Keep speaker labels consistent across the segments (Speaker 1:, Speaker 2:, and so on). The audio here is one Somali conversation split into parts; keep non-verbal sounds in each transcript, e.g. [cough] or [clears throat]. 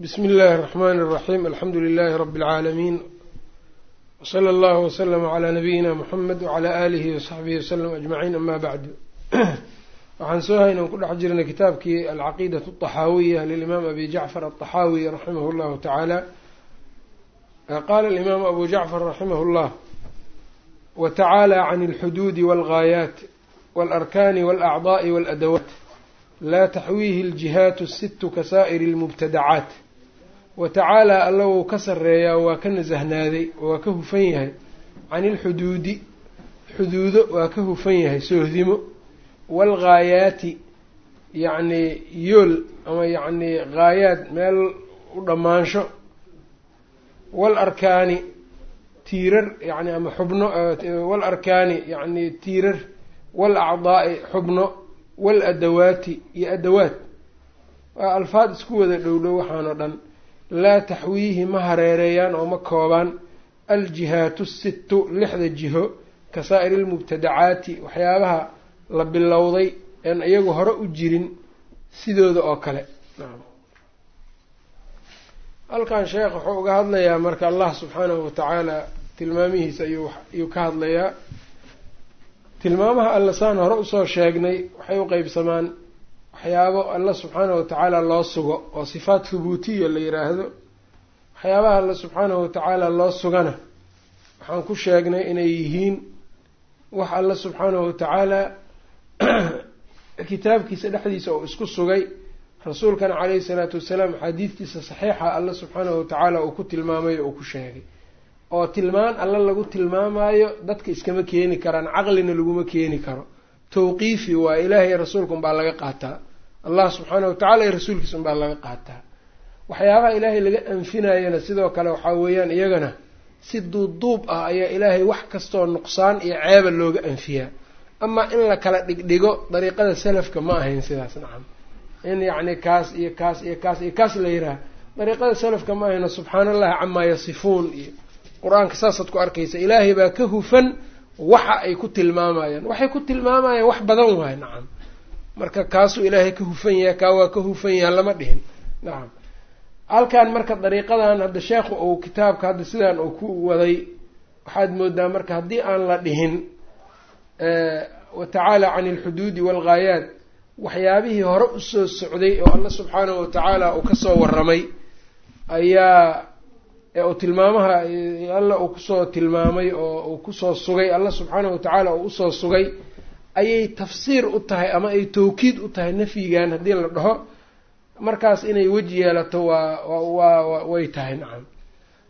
Speaker 1: bsmi اllahi الرحmn الرaxيm alxamdu لlh rb العaalamiin wslى اllah wslm عlى nabiyina mxamed wعlى alihi وsaxbihi wslm aجmaciin ama bacdu waxaan soo hayna ku dhex jirnay kitaabkii alcaqiidaة الطaxaawiya lilimaam abi jacfar aلطaxaawi raximah اllahu tacaala qala اlimaamu abu jacfar raximah اllah wtacaalى can اlxuduudi wاlgaayaat wاlarkaani wاlأcضaءi wاlأdawaat laa taxwiihi aljihaatu sittu ka saa'iri almubtadacaat wa tacaalaa alla wou ka sarreeyaa waa ka nasahnaaday waa ka hufan yahay. Can ilxuduudi xuduudo waa ka hufan yahay soohdimo. Waalghaayaati yacnii yool ama yacnii ghaayaad meel u dhammaansho waalarkaani tiirar yacni ama xubno waalarkaani yacnii tiirar. Waalacdaa'i xubno. Waaladawaati iyo adawaat waa alfaad isku wada dhowdhow waxaanoo dhan laa taxwiihi ma hareereeyaan oo ma koobaan. Aljihaatu sittu lixda jiho ka saa'iri lmubtadacaati waxyaabaha la bilowday een iyagu hore u jirin sidooda oo kale. Halkan sheekh wuxuu uga hadlayaa marka allah subxaanahu watacaala tilmaamihiisa ayuu ka hadlayaa. Tilmaamaha alla saan hore u soo sheegnay waxay u qeybsamaan waxyaabo alla subxaanahu watacaala loo sugo oo sifaat thubuutiya la yiraahdo waxyaabaha alla subxaanahu watacaala loo sugana waxaan ku sheegnay inay yihiin wax alla subxaanahu watacaala [clears throat] kitaabkiisa dhexdiisa oo isku sugay. Rasuulkana caleyhi salaatu wasalaam axaadiistiisa saxiixa alla subxaanahu watacaala uu ku tilmaamay oo uu ku sheegay. Oo tilmaan alla lagu tilmaamayo dadka iskama keeni karaan caqlina laguma keeni karo. Tawqiifi waa ilaahay rasuulka unbaa laga qaataa allah subxaana watacaala iyo rasuulkiisa unbaa laga qaataa waxyaabaha ilaahay laga anfinayana sidoo kale waxaa weeyaan iyagana si duubduub ah ayaa ilaahay wax kastoo nuqsaan iyo ceeba looga anfiyaa. Amaa in la kala dhigdhigo dariiqada salafka ma ahayn sidaas nacam. In yacni kaas iyo kaas iyo kaas iyo kaas la yiraah dariiqada salafka ma ahayno subxaana allahi camaa yasifuun. Iyo qur'aanka saasaad ku arkaysa ilaahay baa ka hufan waxa ay ku tilmaamayaan. Waxay ku tilmaamayaan wax badan waayo nacam marka kaasuu ilaahay ka hufan yahay kaa waa ka hufan yaha lama dhihin. Nacam halkan marka dariiqadan hadda sheekhu uu kitaabka hadda sidaan uu ku waday waxaad moodaa marka haddii aan la dhihin watacaala can ilxuduudi waalghaayaat waxyaabihii hore u soo socday oo alla subxaanahu watacaala uu ka soo waramay ayaa uu tilmaamaha alla uu ku soo tilmaamay oo uu ku soo sugay alla subxaanahu watacaala uu u soo sugay ayay tafsiir u tahay ama ay tawkiid u tahay nafyigan haddii la dhaho markaas inay weji yeelato waa waa way tahay nacam.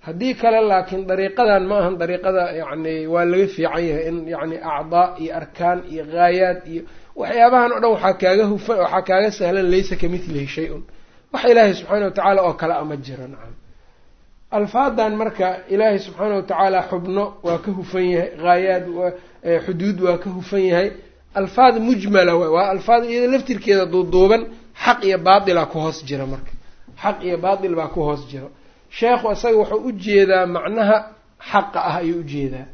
Speaker 1: Haddii kale laakiin dariiqadan ma ahan dariiqada yacni waa laga fiican yahay in yacni acdaa iyo arkaan iyo haayaad iyo waxyaabahan o dhan waxaa kaaga hufan waxaa kaaga sahlan laysa ka midlihi shay-un. Wax ilaahay subxaana watacaala oo kale ama jiro nacam. Alfaadan marka ilaahay subxaana watacaala xubno waa ka hufan yahay haayaad xuduud waa ka hufan yahay alfaad mujmala waay waa alfaad iyada laftirkeeda duuduuban xaq iyo baatilaa ku hoos jira marka. Xaq iyo baatil baa ku hoos jiro sheekhu isaga wuxuu u jeedaa macnaha xaqa ah ayuu u jeedaa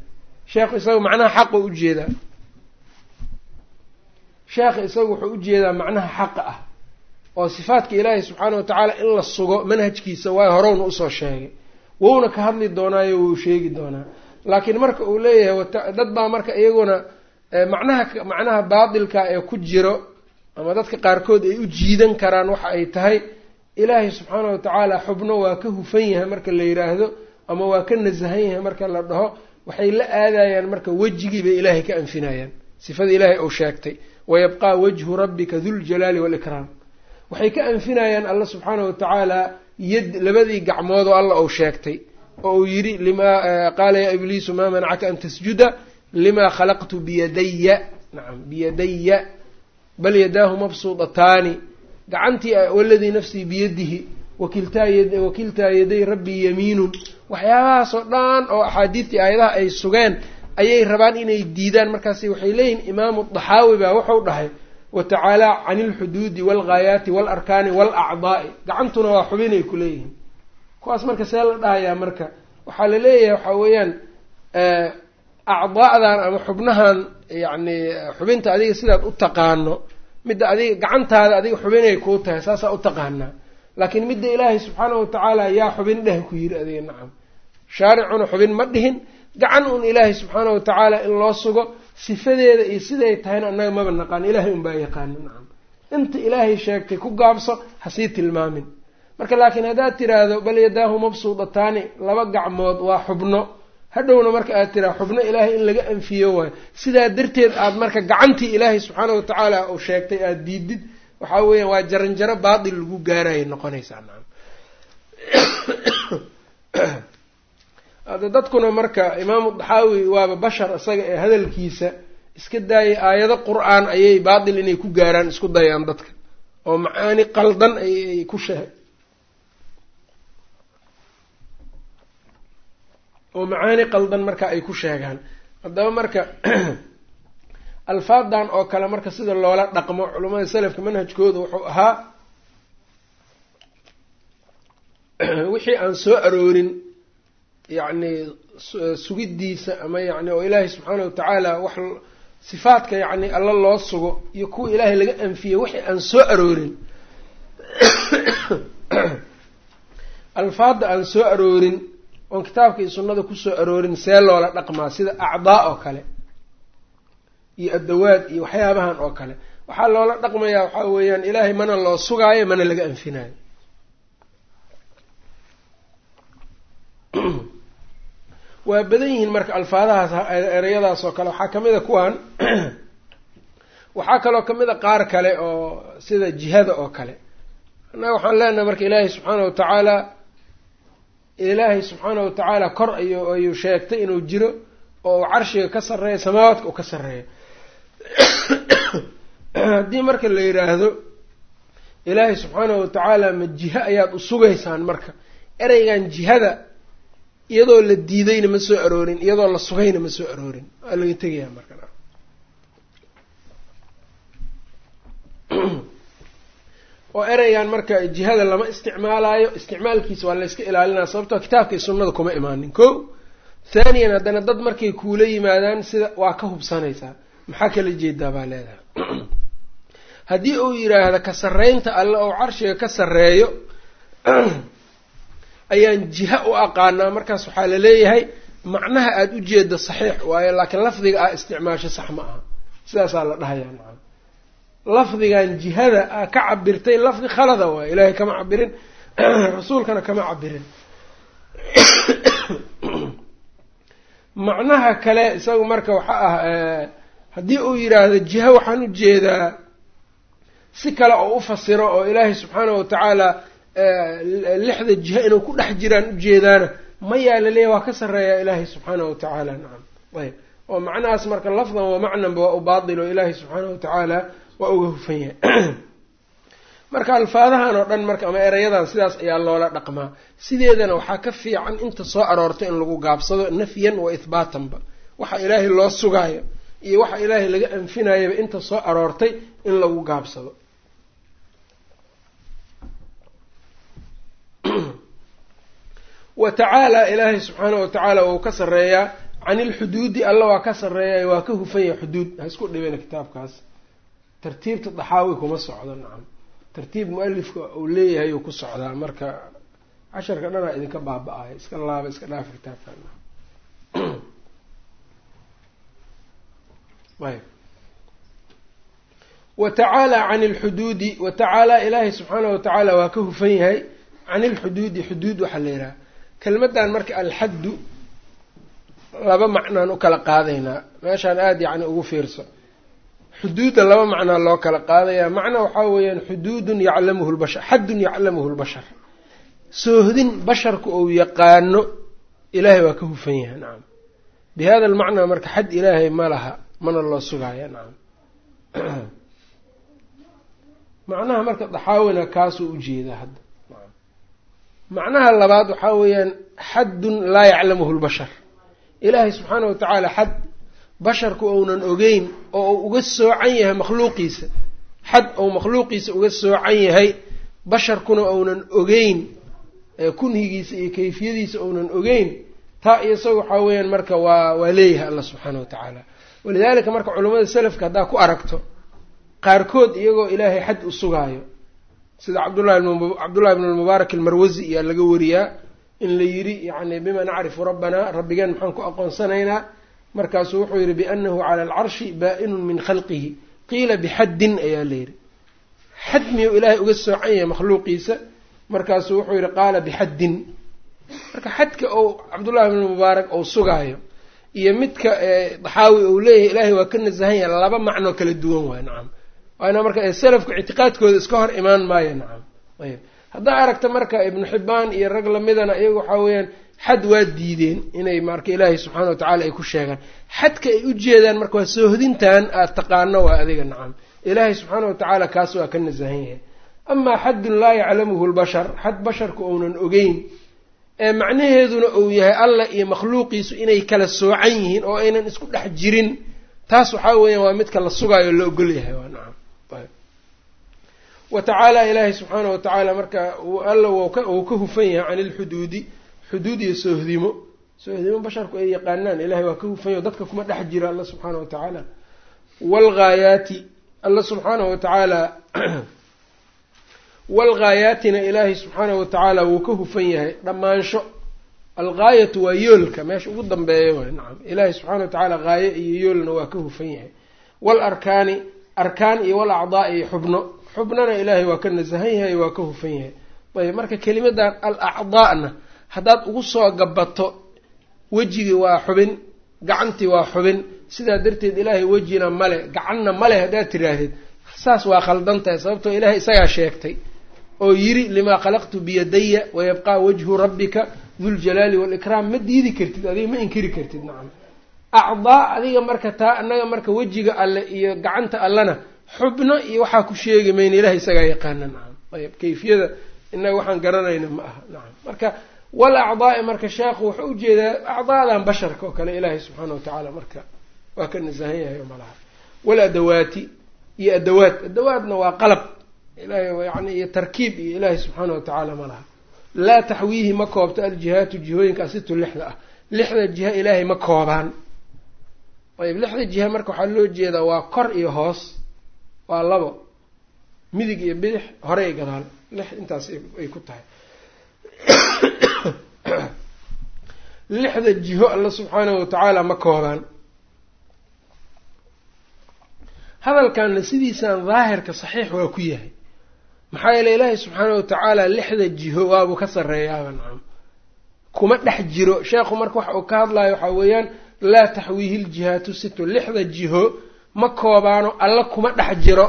Speaker 1: sheekhu isaga macnaha xaqa u jeedaa sheekha isaga wuxuu u jeedaa macnaha xaqa ah oo sifaadka ilaahay subxaana watacaala in la sugo manhajkiisa waay horowna u soo sheegay. Wowna ka hadli doonaayo wuu sheegi doonaa. Laakiin marka uu leeyahay dad baa marka iyaguna macnaha macnaha baatilka ee ku jiro ama dadka qaarkood ay u jiidan karaan waxa ay tahay ilaahay subxaana watacaala xubno waa ka hufan yahay marka la yiraahdo ama waa ka nasahan yahay marka la dhaho. Waxay la aadayaan marka wejigii bay ilaahay ka anfinayaan. Sifada ilaahay uu sheegtay wayabqaa wajhu rabbika duljalaali waalikraam waxay ka anfinayaan alla subxaana watacaala yad labadii gacmood oo alla uu sheegtay. Oo uu yidhi lima qaala yaa ibliisu maa manacaka an tasjuda limaa khalaqtu biyadaya nacam biyadaya bal yadaahu mabsuudataani gacantii waladii nafsii biyadihi wakiltaa yaday rabbii yamiinun waxyaabahaasoo dhan oo axaadiistii aayadaha ay sugeen ayay rabaan inay diidaan. Markaas waxay leeyihiin imaamu daxaawi baa wuxuu dhahay watacaala can ilxuduudi waalghaayaati waalarkaani waalacdaa'i gacantuna waa xubinay ku leeyihiin. Kuwaas marka see la dhahayaa marka waxaa la leeyahay waxaa weeyaan acdaadan ama xubnahan yacni xubinta adiga sidaad u taqaano midda adiga gacantaada adiga xubinay kuu tahay saasaa u taqaanaa laakiin midda ilaahay subxaanahu watacaala yaa xubin dheh ku yidhi adiga nacam shaaricuna xubin ma dhihin gacan un ilaahay subxaanahu watacaala in loo sugo sifadeeda iyo siday tahayna annaga maba naqaan ilaahay unbaa yaqaana nacam inta ilaahay sheegtay ku gaabso hasii tilmaamin marka laakiin haddaad tiraahdo bal yadaahu mabsuudataani laba gacmood waa xubno hadhowna marka aad tiraa xubno ilaahay in laga anfiyo waayo. Sidaa darteed aad marka gacantii ilaahay subxaanahu watacaala uu sheegtay aada diidid waxaa weeyaan waa jaranjaro baatil lagu gaarayay noqonaysaa nacam [coughs] hadda dadkuna marka imaamu daxaawi waaba bashar isaga ee hadalkiisa iska daayay aayado qur'aan ayay baatil inay ku gaaraan isku dayaan dadka. Oo macaani qaldan ayay ku oo macaani qaldan marka ay ku sheegaan. Haddaba marka [clears throat] alfaadan oo kale marka sida loola dhaqmo culamada salafka manhajkooda wuxuu ahaa [clears throat] wixii aan soo aroorin yacni sugiddiisa ama yani oo ilaahay subxaana watacaala wax sifaadka yacni alla loo sugo iyo kuwa ilaahay laga anfiyey wixii aan soo aroorin. [clears throat] alfaadda aan soo aroorin oon kitaabka iyo sunnada ku soo aroorin see loola dhaqmaa sida acdaa oo kale iyo addawaad iyo waxyaabahan oo kale. Waxaa loola dhaqmayaa waxaa weeyaan ilaahay mana loo sugaayo mana laga anfinaayo. [clears throat] Waa badan yihiin marka alfaadahaas ereyadaas oo kale. Waxaa ka mid a kuwan [clears throat] waxaa kaloo ka mid a qaar kale oo sida jihada oo kale. Annaga waxaan leenahay marka ilaahay subxaana watacaala ilaahay subxaana watacaala kor ayu ayuu sheegtay inuu jiro oo uu carshiga ka sarreeya samaawaadka uu ka sarreeya. [coughs] Haddii marka la yidhaahdo ilaahay subxaanahu watacaala ma jiho ayaad u sugaysaan marka. Ereygan jihada iyadoo la diidayna ma soo aroorin iyadoo la sugayna ma soo aroorin. Waa laga tegayaa marka [coughs] oo ereygan marka jihada lama isticmaalaayo isticmaalkiisa waa layska ilaalinaya sababtoo iyo sunnada kuma imaanin. Ko thaniyan haddana dad markay kuula yimaadaan sida waa ka hubsanaysaa. Maxaa kala jeedaa baa leedahay? [clears throat] Haddii uu yidhaahdo ka sarreynta alle oo carshiga ka sarreeyo [clears throat] ayaan jiha u aqaanaa. Markaas waxaa la leeyahay macnaha aada u jeeda saxiix waayo laakiin lafdiga ah isticmaasho sax ma aha. Sidaasaa la dhahayaa lafdigan jihada a ka cabirtay lafdi khalada waayo ilaahay kama cabirin [clears throat] rasuulkana kama cabirin. [clears throat] Macnaha kale isagu marka waxa ah haddii uu yidhaahdo jiha waxaan u jeedaa si kale oo u fasiro oo ilaahay subxaanahu watacaala lixda jiha inuu ku dhex jiraan ujeedaana mayaa laleeyahy waa ka sarreeyaa ilaahay subxaanahu watacaala nacam ayb oo macnahaas marka lafdan wa macnanba waa u baatil oo ilaahay subxaanahu watacaala waa uga hufan yahay. [clears throat] Marka alfaadahan oo dhan marka ama erayadan sidaas ayaa loola dhaqmaa. Sideedana waxaa ka fiican inta soo aroorta in lagu gaabsado nafyan wa ihbaatanba waxa ilaahay loo sugaayo iyo waxa ilaahay laga anfinayaba inta soo aroortay in lagu gaabsado. [clears throat] Wa tacaala ilaahay subxaanahu watacaala wuu ka sarreeyaa. Can ilxuduudi alla waa ka sarreeya waa ka hufan yahay xuduud. Ha isku dhibina kitaabkaas tartiibta daxaawi kuma socdo nacam. Tartiib mu'alifka uu leeyahay uu ku socdaa marka casharka dhanaa idinka baaba-ayo iska laaba iska dhaafa kitaabkan [clears throat] ayb wa tacaala can ilxuduudi wa tacaala ilaahay subxaanahu watacaala waa ka hufan yahay can ilxuduudi xuduud waxaa la yidhaha. Kelmaddan marka alxaddu laba macnaan u kala qaadaynaa meeshaan aada yacni ugu fiirso xuduudda laba macnaa loo kala qaadayaa. Macna waxaa weeyaan xuduudun yaclamuhu lbashar xaddun yaclamuhu lbashar. Soohdin basharku ou yaqaano ilaahay waa ka hufan yahay nacam bi hada almacnaa marka xad ilaahay ma laha mana loo sugaaya nacam [clears throat] macnaha marka daxaawina kaasuu u jeedaa hadda macnaha labaad waxaa weeyaan xaddun laa yaclamuhu lbashar. Ilaahay subxaana watacaala xad basharku ounan ogeyn oo uu uga soocan yahay makhluuqiisa xad ou makhluuqiisa uga soocan yahay basharkuna ounan ogeyn kunhigiisa iyo kayfiyadiisa ounan ogeyn taa iyo isaga waxaa weeyaan marka waa waa leeyahay allah subxaana wa tacaala. Walidaalika marka culimmada selafka haddaa ku aragto qaarkood iyagoo ilaahay xad u sugaayo sida cabdullahi cabdullahi bn lmubaarak almarwasi ayaa laga wariyaa in la yidhi yani bima nacrifu rabbanaa rabbigeen maxaan ku aqoonsanaynaa markaasuu wuxuu yidhi bianahu cala alcarshi baa-inun min khalqihi. qiila bixaddin ayaa la yidhi. Xad miyuu ilaahay uga soocan yahay makhluuqiisa? Markaasuu wuxuu yidhi qaala bixaddin marka xadka ou cabdullahi bn mubaarak ou sugaayo iyo midka daxaawi uu leeyahay ilaahay waa ka nasahan yahay laba macnoo kala duwan waay nacam waana marka salafku ictiqaadkooda iska hor imaan maayo nacam ayb haddaa aragta marka ibnu xibbaan iyo rag lamidana iyagu waxaa weeyaan xad waa diideen inay marka ilaahay subxaana wa tacala ay ku sheegaan. Xadka ay u jeedaan marka waa soohodintan aada taqaano waa adiga nacam. Ilaahay subxaana wa tacaala kaas waa ka nasahan yahay. Amaa xaddun laa yaclamuhu lbashar xad basharku ounan ogeyn ee macnaheeduna uu yahay allah iyo makhluuqiisu inay kala soocan yihiin oo aynan isku dhex jirin taas waxaa weeyaan waa midka la sugaayo la ogol yahay waa nacam. Wa tacaala ilaahay subxaana wa tacaala marka alla uu ka hufan yahay can ilxuduudi xuduud iyo soohdimo. Soohdimo basharku ay yaqaanaan ilahay waa ka hufan yahy dadka kuma dhex jira alla subxaana wa tacaala waalghaayaati alla subxaana wa tacaala [clears throat] waalghaayaaatina ilaahay subxaanahu watacaala wuu ka hufan yahay. Dhammaansho alghaayatu waa yoolka meesha ugu dambeeya waay nacam ilaahay subxana wa tacaala haaye iyo yoolna waa ka hufan yahay. Waalarkaani arkaan iyo walacdaa iyo xubno. Xubnona ilaahay waa ka nasahan yahay waa ka hufan yahay. Ayb marka kelimadan al acdaa'na haddaad ugu soo gabato wejigii waa xubin gacantii waa xubin. Sidaa darteed ilaahay wejina male gacanna male haddaad tiraahdid saas waa khaldan tahay sababtoo ilaahay isagaa sheegtay oo yiri limaa khalaqtu biyadaya wayabqaa wajhu rabbika duljalaali waalikraam ma diidi kartid adiga ma inkiri kartid nacam. Acdaa adiga marka taa annaga marka wejiga alle iyo gacanta allena xubno iyo waxaa ku sheegi mayna ilahay isagaa yaqaana nacam. Ayb kayfiyada inaga waxaan garanayna ma aha nacam. Marka wal acdaai marka sheekhu wuxuu u jeedaa acdaadan basharka oo kale ilaahay subxaana wa tacaala marka waa ka nasahan yahay oo malaha waladawaati iyo adawaad adawaadna waa qalab. ilahay yani iyo tarkiib iyo ilaahay subxaana wa tacaala ma laha. laa taxwiihi ma koobto aljihaatu jihooyinka asitu lixda ah lixda jiha ilaahay ma koobaan ayb lixda jiha marka waxaa loo jeedaa waa kor iyo hoos. waa labo. midig iyo bidix. hore iyo gadaal. lix intaas ay ku tahay [coughs] lixda jiho alla subxaanahu wa tacaala ma koobaan. Hadalkanna sidiisaan daahirka saxiix waa ku yahay. Maxaa yeele ilaahay subxaana wa tacaala lixda jiho waabuu ka sarreeyaaba nacam kuma dhex jiro. Sheekhu marka waxa uu ka hadlayo waxaa weeyaan laa taxwiihi ljihaatu sito lixda jiho ma koobaano alla kuma dhex jiro.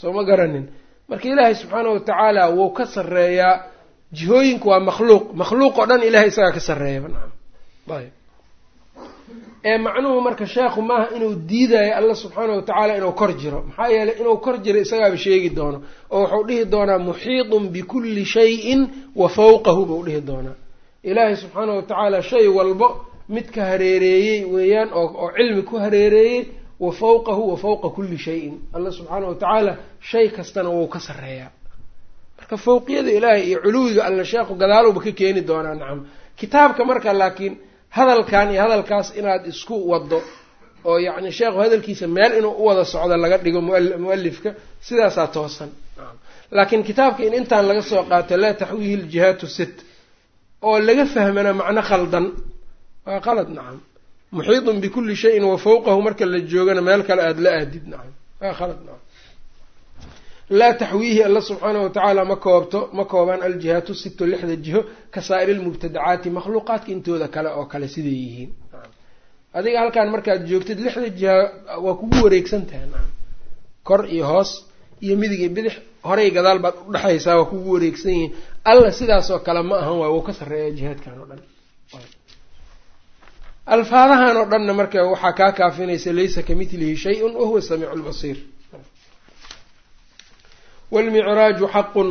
Speaker 1: Soo ma garanin. Marka ilaahay subxaana wa tacaala wuu ka sarreeyaa jihooyinku waa makhluuq. Makhluuq oo dhan ilahay isagaa ka sarreeyaba nacam ayb ee macnuhu marka sheekhu maaha inuu diidayo alla subxaana wa tacaala inuu kor jiro. Maxaa yeeley inuu kor jiro isagaaba sheegi doono oo wuxuu dhihi doonaa muxiidun bikulli shayin wa fawqahu buu dhihi doonaa. Ilaahay subxaana wa tacaala shay walbo mid ka hareereeyey weeyaan oo cilmi ku hareereeyey wa fawqahu wa fawqa kulli shayin. Alla subxaana wa tacaala shay kastana wuu ka sarreeyaa marka fawqiyada ilaahay iyo culuwiga alla sheekhu gadaaluba ka keeni doonaa nacam. Kitaabka marka laakiin hadalkan iyo hadalkaas inaad isku wado oo yacni sheekhu hadalkiisa meel inuu u wada socdo laga dhigo mualifka sidaasaa toosan laakiin kitaabka in intaan laga soo qaato laa taxwiihi ljihaatu sit oo laga fahmana macno khaldan waa qalad nacam. Muxiidun bikulli shayin wa fawqahu marka la joogana meel kale aada la aadid nacam. Waa khalad nacam laa taxwiihi alla subxaana wa tacaala ma koobto ma koobaan aljihaatu sito lixda jiho ka saa'iri lmubtadacaati makhluuqaadka intooda kale oo kale siday yihiin. Adiga halkaan markaad joogtid lixda jiha waa kugu wareegsan tahay. Kor iyo hoos iyo midig iyo bidix horey gadaal baad udhexaysaa waa kugu wareegsan yihiin. Alla sidaasoo kale ma ahan waay wuu ka sarreeya jihaadkan oo dhan. Alfaadahan oo dhanna marka waxaa kaa kaafinaysa laysa kamidlihi shay-un wahuwa samiicu lbasiir wاlmicraaju xaqu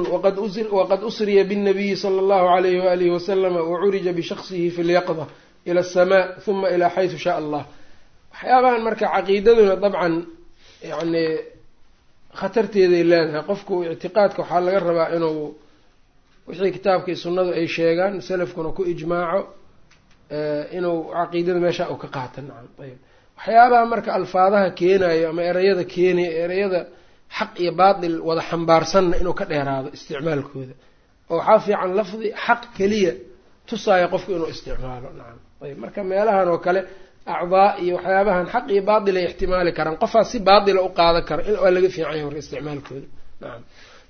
Speaker 1: waqad usriya bالnabiyi slى اllahu عalayh walihi waslama wacurija bishaqsihi fi اlyaqda ilى الsma huma ilى xayثu shaء allah waxyaabahan marka caqiidaduna dabcan yani khatarteeday leedahay qofku ictiqaadka waxaa laga rabaa inuu wixii kitaabka iyo sunnadu ay sheegaan salafkuna ku ijmaaco inuu caqiidada meesha u ka qaata nacam ayb waxyaabaha marka alfaadaha keenayo ama ereyada keenayo ereyada xaq iyo baatil wada xambaarsanna inuu ka dheeraado isticmaalkooda. Oo waxaa fiican lafdi xaq keliya tusaaya qofku inuu isticmaalo nacam. Ayb marka meelahan oo kale acdaa iyo waxyaabahan xaq iyo baatil ay ixtimaali karaan. Qofaas si baatila u qaadan kara waa laga fiicanya marka isticmaalkooda nacam.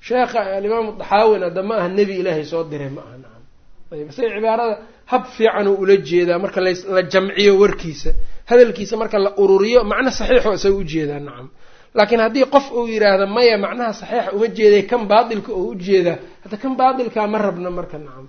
Speaker 1: Sheekha alimaamu daxaawin hadda ma aha nebi ilaahay soo diray ma aha nacam. Ayb isaga cibaarada hab fiican uu ula jeedaa marka la jamciyo warkiisa. Hadalkiisa marka la ururiyo macno saxiixo isaga u jeedaa nacam laakiin haddii qof uu yidhaahdo maya macnaha saxiixa uma jeeday kan baatilka oo u jeedaa hadda kan baatilkaa ma rabna marka nacam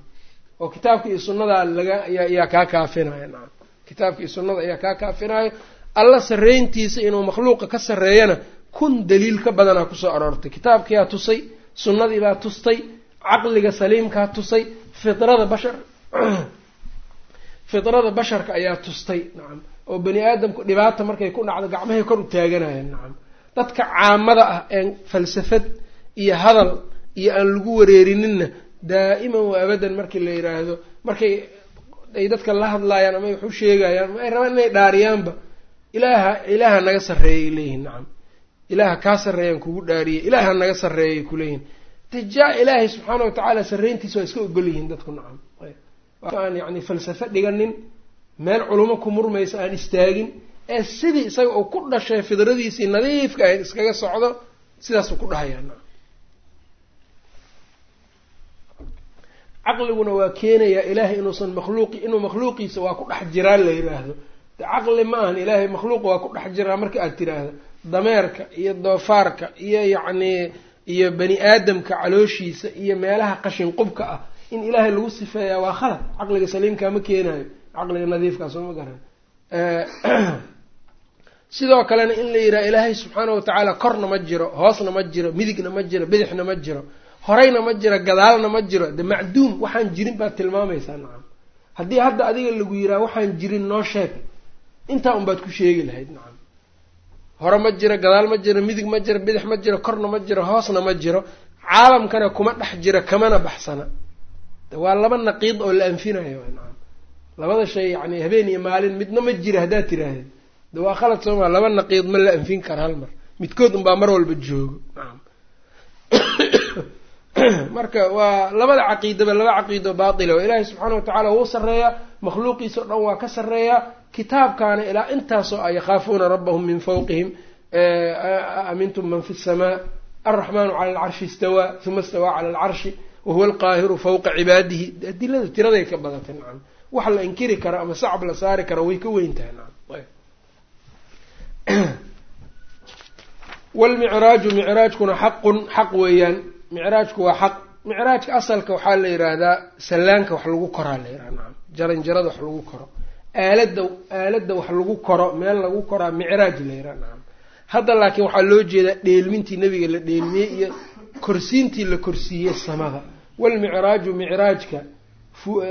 Speaker 1: oo kitaabka iyo sunnada laga ayaa kaa kaafinaya nacam kitaabka iyo sunnada ayaa kaa kaafinayo alla sarreyntiisa inuu makhluuqa ka sarreeyana kun daliil ka badanaa ku soo aroortay. Kitaabkiyaa tusay sunnadiibaa tustay caqliga saliimkaa tusay fidrada bashar [clears throat] fidrada basharka ayaa tustay nacam oo bani aadamku dhibaata markay ku dhacdo gacmahay kor u taaganayeen nacam dadka caamada ah een falsafad iyo hadal iyo aan lagu wareerininna daa'iman wa abadan markii la yidhaahdo markay ay dadka la hadlaayaan ama ay wax u sheegayaan ama ay rabaan inay dhaariyaanba. Ilaaha ilaaha naga sarreeyay leeyihiin nacam ilaaha kaa sarreeyaan kugu dhaariyay ilaaha naga sarreeyay kuleeyihin tijaa ilaahay subxaana wa tacaala sarreyntiisa waa iska ogol yihiin dadku nacam aan yacni falsafo dhiganin meel culumo ku murmaysa aan istaagin ee sidii isaga uu ku dhashay fidradiisii nadiifka ahayd iskaga socdo sidaasuu ku dhahayaa caqliguna waa keenayaa ilaahay inuusan makhluuqi inuu makhluuqiisa waa ku dhex jiraan la yidhaahdo de caqli ma ahan ilaahay makhluuqa waa ku dhex jiraa marka aad tiraahdo. Dameerka iyo doofaarka iyo yacnii iyo bani aadamka calooshiisa iyo meelaha qashin qubka ah in ilaahay lagu sifeeyaa waa khalad. Caqliga saliimkaa ma keenayo caqliga nadiifkaa soo ma garan [clears throat] sidoo kalena in la yidhaha ilaahay subxaana wa tacaala korna ma jiro hoosna ma jiro midigna ma jiro bidixna ma jiro horeyna ma jiro gadaalna ma jiro de macduum waxaan jirin baad tilmaamaysaa nacam haddii hadda adiga lagu yidhaha waxaan jirin noo sheeg intaa un baad ku sheegi lahayd nacam hore ma jiro gadaal ma jiro midig ma jiro bidix ma jiro korna ma jiro hoosna ma jiro caalamkana kuma dhex jiro kamana baxsana waa laba naqiid oo la anfinayo nacam labada shay yani habeen iyo maalin midna ma jira haddaad tiraahdeed de waa khalad sooma laba naqiid ma la anfin kara hal mar. Midkood unbaa mar walba joogo. [coughs] Marka waa labada caqiidaba laba caqiido baatila oo ilaahay subxaana wa tacaala wuu sarreeyaa makhluuqiisa o dhan waa ka sarreeyaa. Kitaabkaana ilaa intaasoo a yakhaafuuna rabbahum min fawqihim amintum man fi samaa alraxmaanu cala alcarshi istawaa uma istawaa cala alcarshi wahuwa alqaahiru fawqa cibaadihi. Adilada tiraday ka badatay nacam wax la inkiri karo ama sacab la saari karo way ka weyn tahay nacam [clears throat] wlmicraaju micraajkuna xaqun xaq weeyaan. Micraajku waa xaq. Micraajka asalka waxaa la yidhaahdaa sallaanka wax lagu koraa la yidhaha nacam jaranjarada wax lagu koro. Aaladda aaladda wax lagu koro meel lagu koraa micraaj la yidhaha nacam hadda laakiin waxaa loo jeedaa dheelmintii nebiga la dheelmiyey iyo korsiintii la korsiiyey samada. Walmicraaju micraajka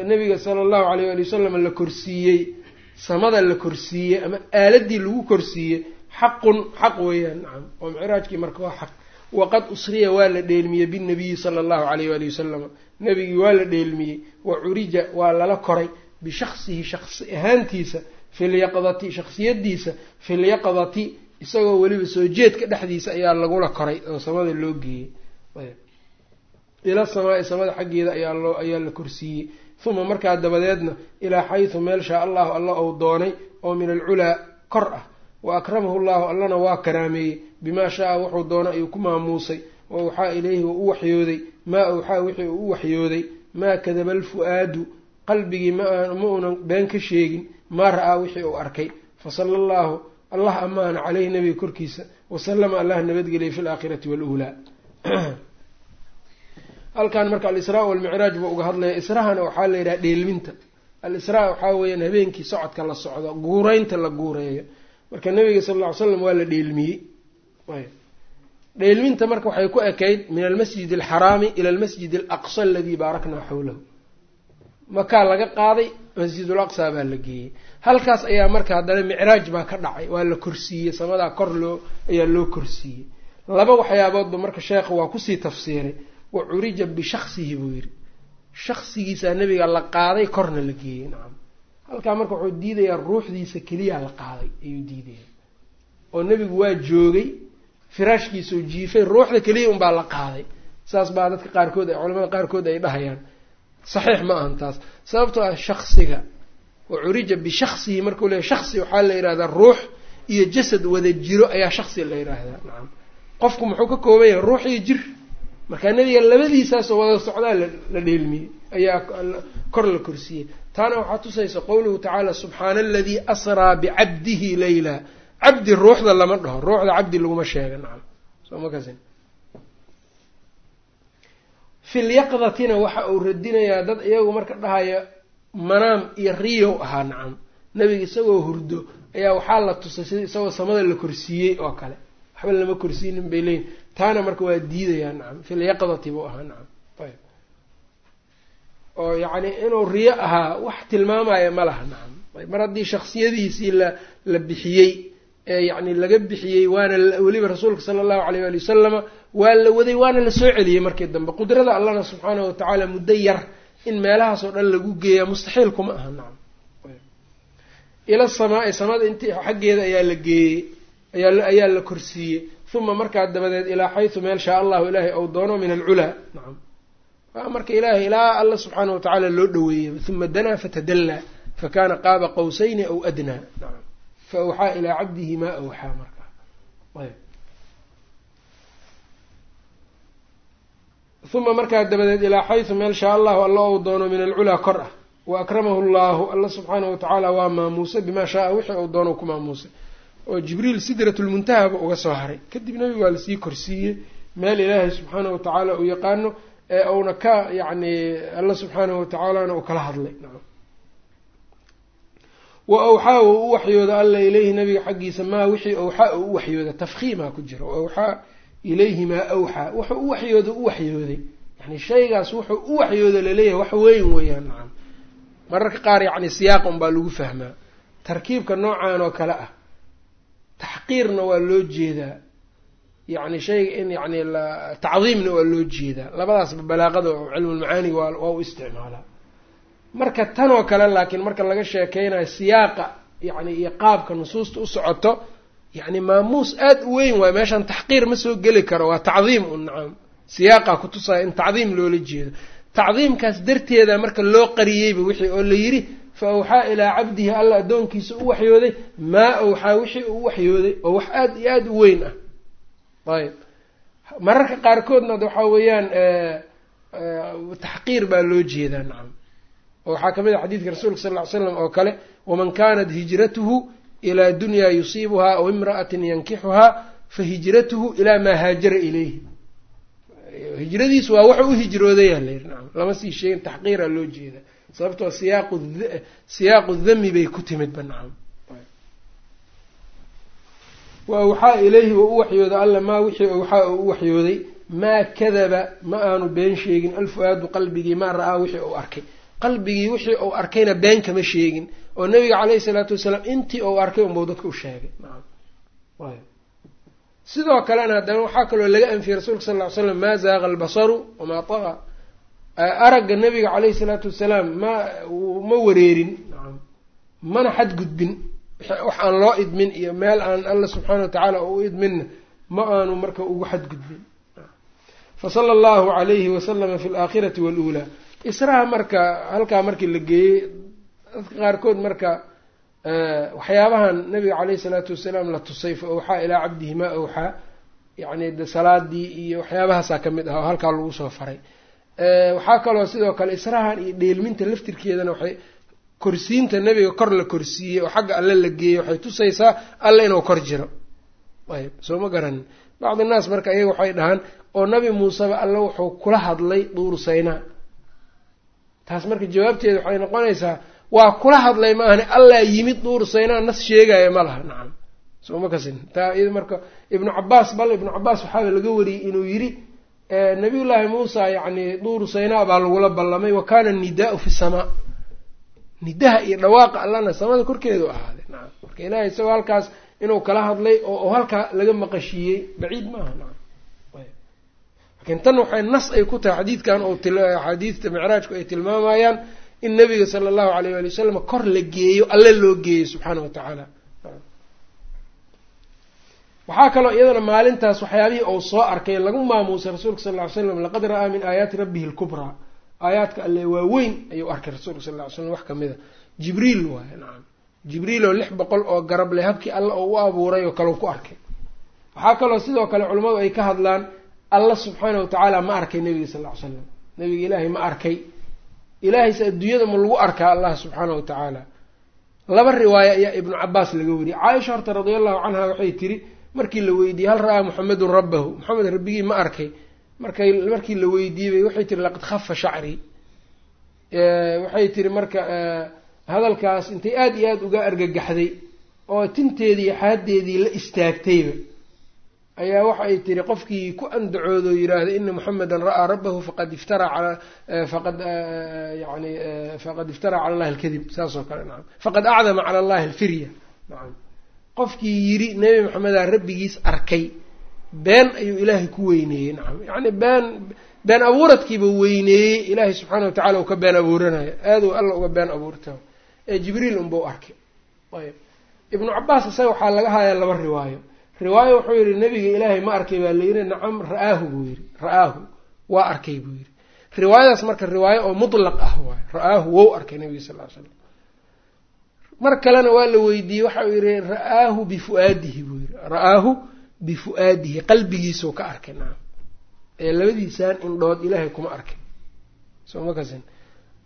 Speaker 1: nabiga sala allahu alayh ali wasalam la korsiiyey samada la korsiiyey ama aaladii lagu korsiiyey xaqun xaq weeyaan nacam. Oo micraajkii marka waa xaq. Waqad usriya waa la dheelmiyey binnabiyi sala allahu alayh waali wasalam nebigii waa la dheelmiyey wa curija waa lala koray bishaksihi shaksi ahaantiisa filyaqdati shaksiyadiisa filyaqdati isagoo weliba soo jeedka dhexdiisa ayaa lagula koray oo samada loo geeyey. Ila samaai samada xaggeeda ayaa loo ayaa la korsiiyey uma markaa dabadeedna ilaa xaysu meel shaa allahu alla ou doonay oo min alculaa kor ah. Wa akramahu llahu allana waa karaameeyey. Bimaa shaa-a wuxuu doona ayuu ku maamuusay. Wa awxaa ilayhi wa u waxyooday. Maa awxaa wixii uu u waxyooday. Maa kadaba alfu-aadu. Qalbigii ma uunan been ka sheegin. Maa ra'aa wixii uu arkay. Fasala allahu allah amaana caleyhi nabiga korkiisa. Wasalama allah nabadgeliyay fi laakhirati waluulaa [clears throat] halkan marka alisraa walmicraaj buu uga hadlaya. Israhana waxaa la yidhaha dheelminta. Alisraa waxaa weeyaan habeenkii socodka la socdo guureynta la guureeyo. Marka nabiga sal lla ly slam waa la dheelmiyey. Dheelminta marka waxay ku ekayd min almasjid alxaraami ila almasjid alaqsa aladii baaraknaa xawlahu makaa laga qaaday masjidul aqsa baa la geeyey. Halkaas ayaa marka haddana micraaj baa ka dhacay. Waa la korsiiyey samadaa kor loo ayaa loo korsiiyey laba waxyaaboodba marka sheekha waa ku sii tafsiiray wa curija bishaksihi buu yidhi. Shaksigiisaa nabiga la qaaday korna la geeyey. Nacam halkaa marka wuxuu diidayaa ruuxdiisa keliyaa la qaaday ayuu diidaya oo nebigu waa joogay firaashkiisuu jiifay ruuxda keliya unbaa la qaaday. Saas baa dadka qaarkood culamada qaarkood ay dhahayaan. Saxiix ma ahan taas. Sababtoo ah shaksiga wa curija bishaksihi markuu leeyahy shaksi waxaa la yidhahdaa ruux iyo jasad wada jiro ayaa shaksi la yidhaahdaa. Nacam qofku muxuu ka kooban yahay ruux iyo jir markaa nebiga labadiisaasoo wada socdaa la dheelmiyey ayaa kor la korsiiyey. Taana waxaa tusaysa qowluhu tacaala subxaana aladii asraa bicabdihi layla. Cabdi ruuxda lama dhaho ruuxda cabdi laguma sheega nacam soo ma kasin. Filyaqdatina waxa uu radinayaa dad iyagu marka dhahaya manaam iyo riyow ahaa nacam nebiga isagoo hurdo ayaa waxaa la tusay sida isagoo samada la korsiiyey oo kale waxba lama korsiinin bay leeyiin taana marka waa diidayaa nacam. Filyaqdati buu ahaa nacam. Ayb oo yacni inuu riyo ahaa wax tilmaamaya ma laha nacam. Mar haddii shaksiyadiisii la la bixiyey ee yacni laga bixiyey waana weliba rasuulka sala allahu alayh waali wasalama waa la waday waana la soo celiyey markii dambe. Qudrada allahna subxaanahu watacaala muddo yar in meelahaas oo dhan lagu geeyaa mustaxiil kuma aha nacam. Ila samaa-i samada intii xaggeeda ayaa la geeyey ayaa la korsiiyey. Uma markaa dabadeed ilaa xaysu meel shaa allahu ilaahay ou doono min alculaa nacam waa marka ilaahay ilaa alla subxaana wa tacaala loo dhaweeyey uma danaa fatadallaa fakana qaaba qawsayni aw adnaa nacam fa awxaa ilaa cabdihi maa awxaa marka. Uma markaa dabadeed ilaa xaysu meel shaa allahu alla ou doono min alculaa kor ah. Wa akramahu llahu alla subxaanahu watacaala waa maamuusay bimaa shaaa wixii uu doono ku maamuusay oo jibriil sidratulmuntahaba uga soo haray. Kadib nebigu waa la sii korsiiyey. Meel ilaahay subxaanahu watacaala uu yaqaano ee uuna ka yacni alla subxaanahu watacaalana uu kala hadlay. Wa awxaa uu u waxyooda alla ileyhi nabiga xaggiisa maa wixii awxaa uu u waxyooda tafkiimaa ku jira. Awxaa ilayhi maa awxaa. Wuxuu u waxyooda u waxyooday. Yani shaygaas wuxuu u waxyooda la leeyahay wax weyn weeyaan nacam mararka qaar yacni siyaaqa unbaa lagu fahmaa. Tarkiibka noocan oo kale ah taxqiirna waa loo jeedaa. yacni shayga in yacni tacdiimna waa loo jeedaa. labadaasba balaaqada oo cilmulmacaaniga waa u isticmaalaa marka tanoo kale laakiin marka laga sheekeynayo siyaaqa yacni iyo qaabka nusuusta u socoto yacni maamuus aada u weyn waayo meeshaan taxqiir ma soo geli karo waa tacdiim un nacam siyaaqaa kutusaya in tacdiim loola jeedo tacdiimkaas darteeda marka loo qariyeyba wixii oo la yidhi fa ilaa cabdihi alla addoonkiisa u waxyooday maa awxaa wixii uu waxyooday oo wax aada iyo aada u weyn ah ayb mararka qaarkoodna waxaa weeyaan taxqiir baa loo jeedaa nacam oo waxaa ka mid a xadiidka rasuulka sal ll slam oo kale waman kanat hijratuhu ilaa dunyaa yusiibuhaa aw imra'atin yankixuhaa fa hijratuhu ilaa maa haajara ilayhi hijradiisu waa wuxuu u hijroodaya la yidhi nacam lama sii sheegin taxqiiraa loo jeeda sababtoo siyaaqu siyaaqu dami bay ku timidba nacam. Wa awxaa ilayhi wa u waxyooda alla maa wixii awxaa uu u waxyooday maa kadaba ma aanu been sheegin alfu-aadu qalbigii maa ra'aa wixii uu arkay. Qalbigii wixii uu arkayna been kama sheegin oo nabiga caleyhi salaatu wasalaam intii uu arkay unbau dadka u sheegay sidoo kalena haddana waxaa kaloo laga anfiyey rasuulka sal ly slam maa zaaqa albasaru wamaa taqa aragga nabiga caleyhi salaatu wasalaam ma ma wareerin mana xadgudbin. Wax aan loo idmin iyo meel aan alla subxaana wa tacaala u idminna ma aanu marka ugu xadgudbin. Fasala allahu calayhi wasalama fi alaakhirati waluulaa israha marka halkaa markii la geeyey dadka qaarkood marka waxyaabahan nabiga caleyhi salaatu wasalaam la tusay fa awxaa ilaa cabdihi maa awxaa yacni de salaadii iyo waxyaabahaasaa ka mid ah oo halkaa lagu soo faray waxaa kaloo sidoo kale israhan iyo dheelminta laftirkeedana waxay korsiinta nebiga kor la korsiiyey oo xagga alle la geeyey. Waxay tusaysaa alle inuu kor jiro. Ayb soo ma garanin. Bacdi naas marka iyaga waxay dhahaan oo nabi muuseba alle wuxuu kula hadlay duuru saynaa taas marka jawaabteeda waxay noqonaysaa waa kula hadlay ma ahani allaa yimid duuru saynaa nas sheegaya ma laha. Nacam soo ma kasin. Taa iyada marka ibnu cabaas bal ibnu cabaas waxaaba laga wariyey inuu yidhi nabiyullaahi muusa yacni duuru saynaa baa lagula ballamay wa kana nidaau fi samaa. Nidaha iyo dhawaaqa allana samada korkeedu ahaaday nacam marka ilahay isagoo halkaas inuu kala hadlay oo halkaa laga maqashiiyey baciid maaha nacam lakiin tan waxay nas ay ku tahay xadiidkan oo axaadiidta micraajku ay tilmaamayaan in nabiga sala allahu alayh wali wasalam kor la geeyo alle loo geeyo subxaana wa tacaala waxaa kaloo iyadana maalintaas waxyaabihii uu soo arkay lagu maamuusay rasuulka sal ly slam laqad ra'aa min aayaati rabbihi lkubraa aayaadka alle waaweyn ayuu arkay rasuulka sal ly slam wax ka mid a jibriil waay nacam jibriil oo lix boqol oo garab leh habkii alle oo u abuuray oo kale ku arkay. Waxaa kaloo sidoo kale culimmadu ay ka hadlaan alla subxaana wa tacaala ma arkay nabiga sal ly slam nabiga ilaahay ma arkay. Ilaahayse adduunyada ma lagu arkaa allah subxaana wa tacaala laba riwaaya ayaa ibnu cabaas laga weriyey caaisha horta radia allahu canha waxay tiri markii la weydiiyey hal ra'aa muxamedun rabbahu. Maxamed rabbigii ma arkay. Markay markii la weydiiyey waxay tiri laqad khafa shacri. Waxay tiri marka hadalkaas intay aada iyo aada uga argagaxday oo tinteedii xaadeedii la istaagtayba. Ayaa waxay tiri qofkii ku andacoodo yidhaahda ina muxamedan ra'aa rabbahu faqad iftaraa ala faqad yani faqad iftaraa cala allahi alkadib saas oo kale nacam faqad acdama cala allahi alfirya. Nacam qofkii yidhi nebi maxamedaa rabbigiis arkay been ayuu ilaahay ku weyneeyey nacam yacni been been abuuradkiiba weyneeyey ilaahay subxaana wa tacala uu ka been abuuranayo. Aaduu alla uga been abuurta. Ee jibriil unbau arkay. Ayb ibnu cabaas isaga waxaa laga hayaa laba riwaayo. Riwaayo wuxuu yihi nabiga ilaahay ma arkay baa layidhi nacam ra'aahu buu yihi ra'aahu waa arkay buu yihi riwaayadaas marka riwaayo oo mutlaq ah waay. Ra'aahu wou arkay nabiga sal ly slam mar kalena waa la weydiiyey waxa uu yihi ra'aahu bifuaadihi buu yihi ra'aahu bifu-aadihi qalbigiisuu ka arkay nacam ee labadiisaan indhood ilaahay kuma arkay. Soma kasin.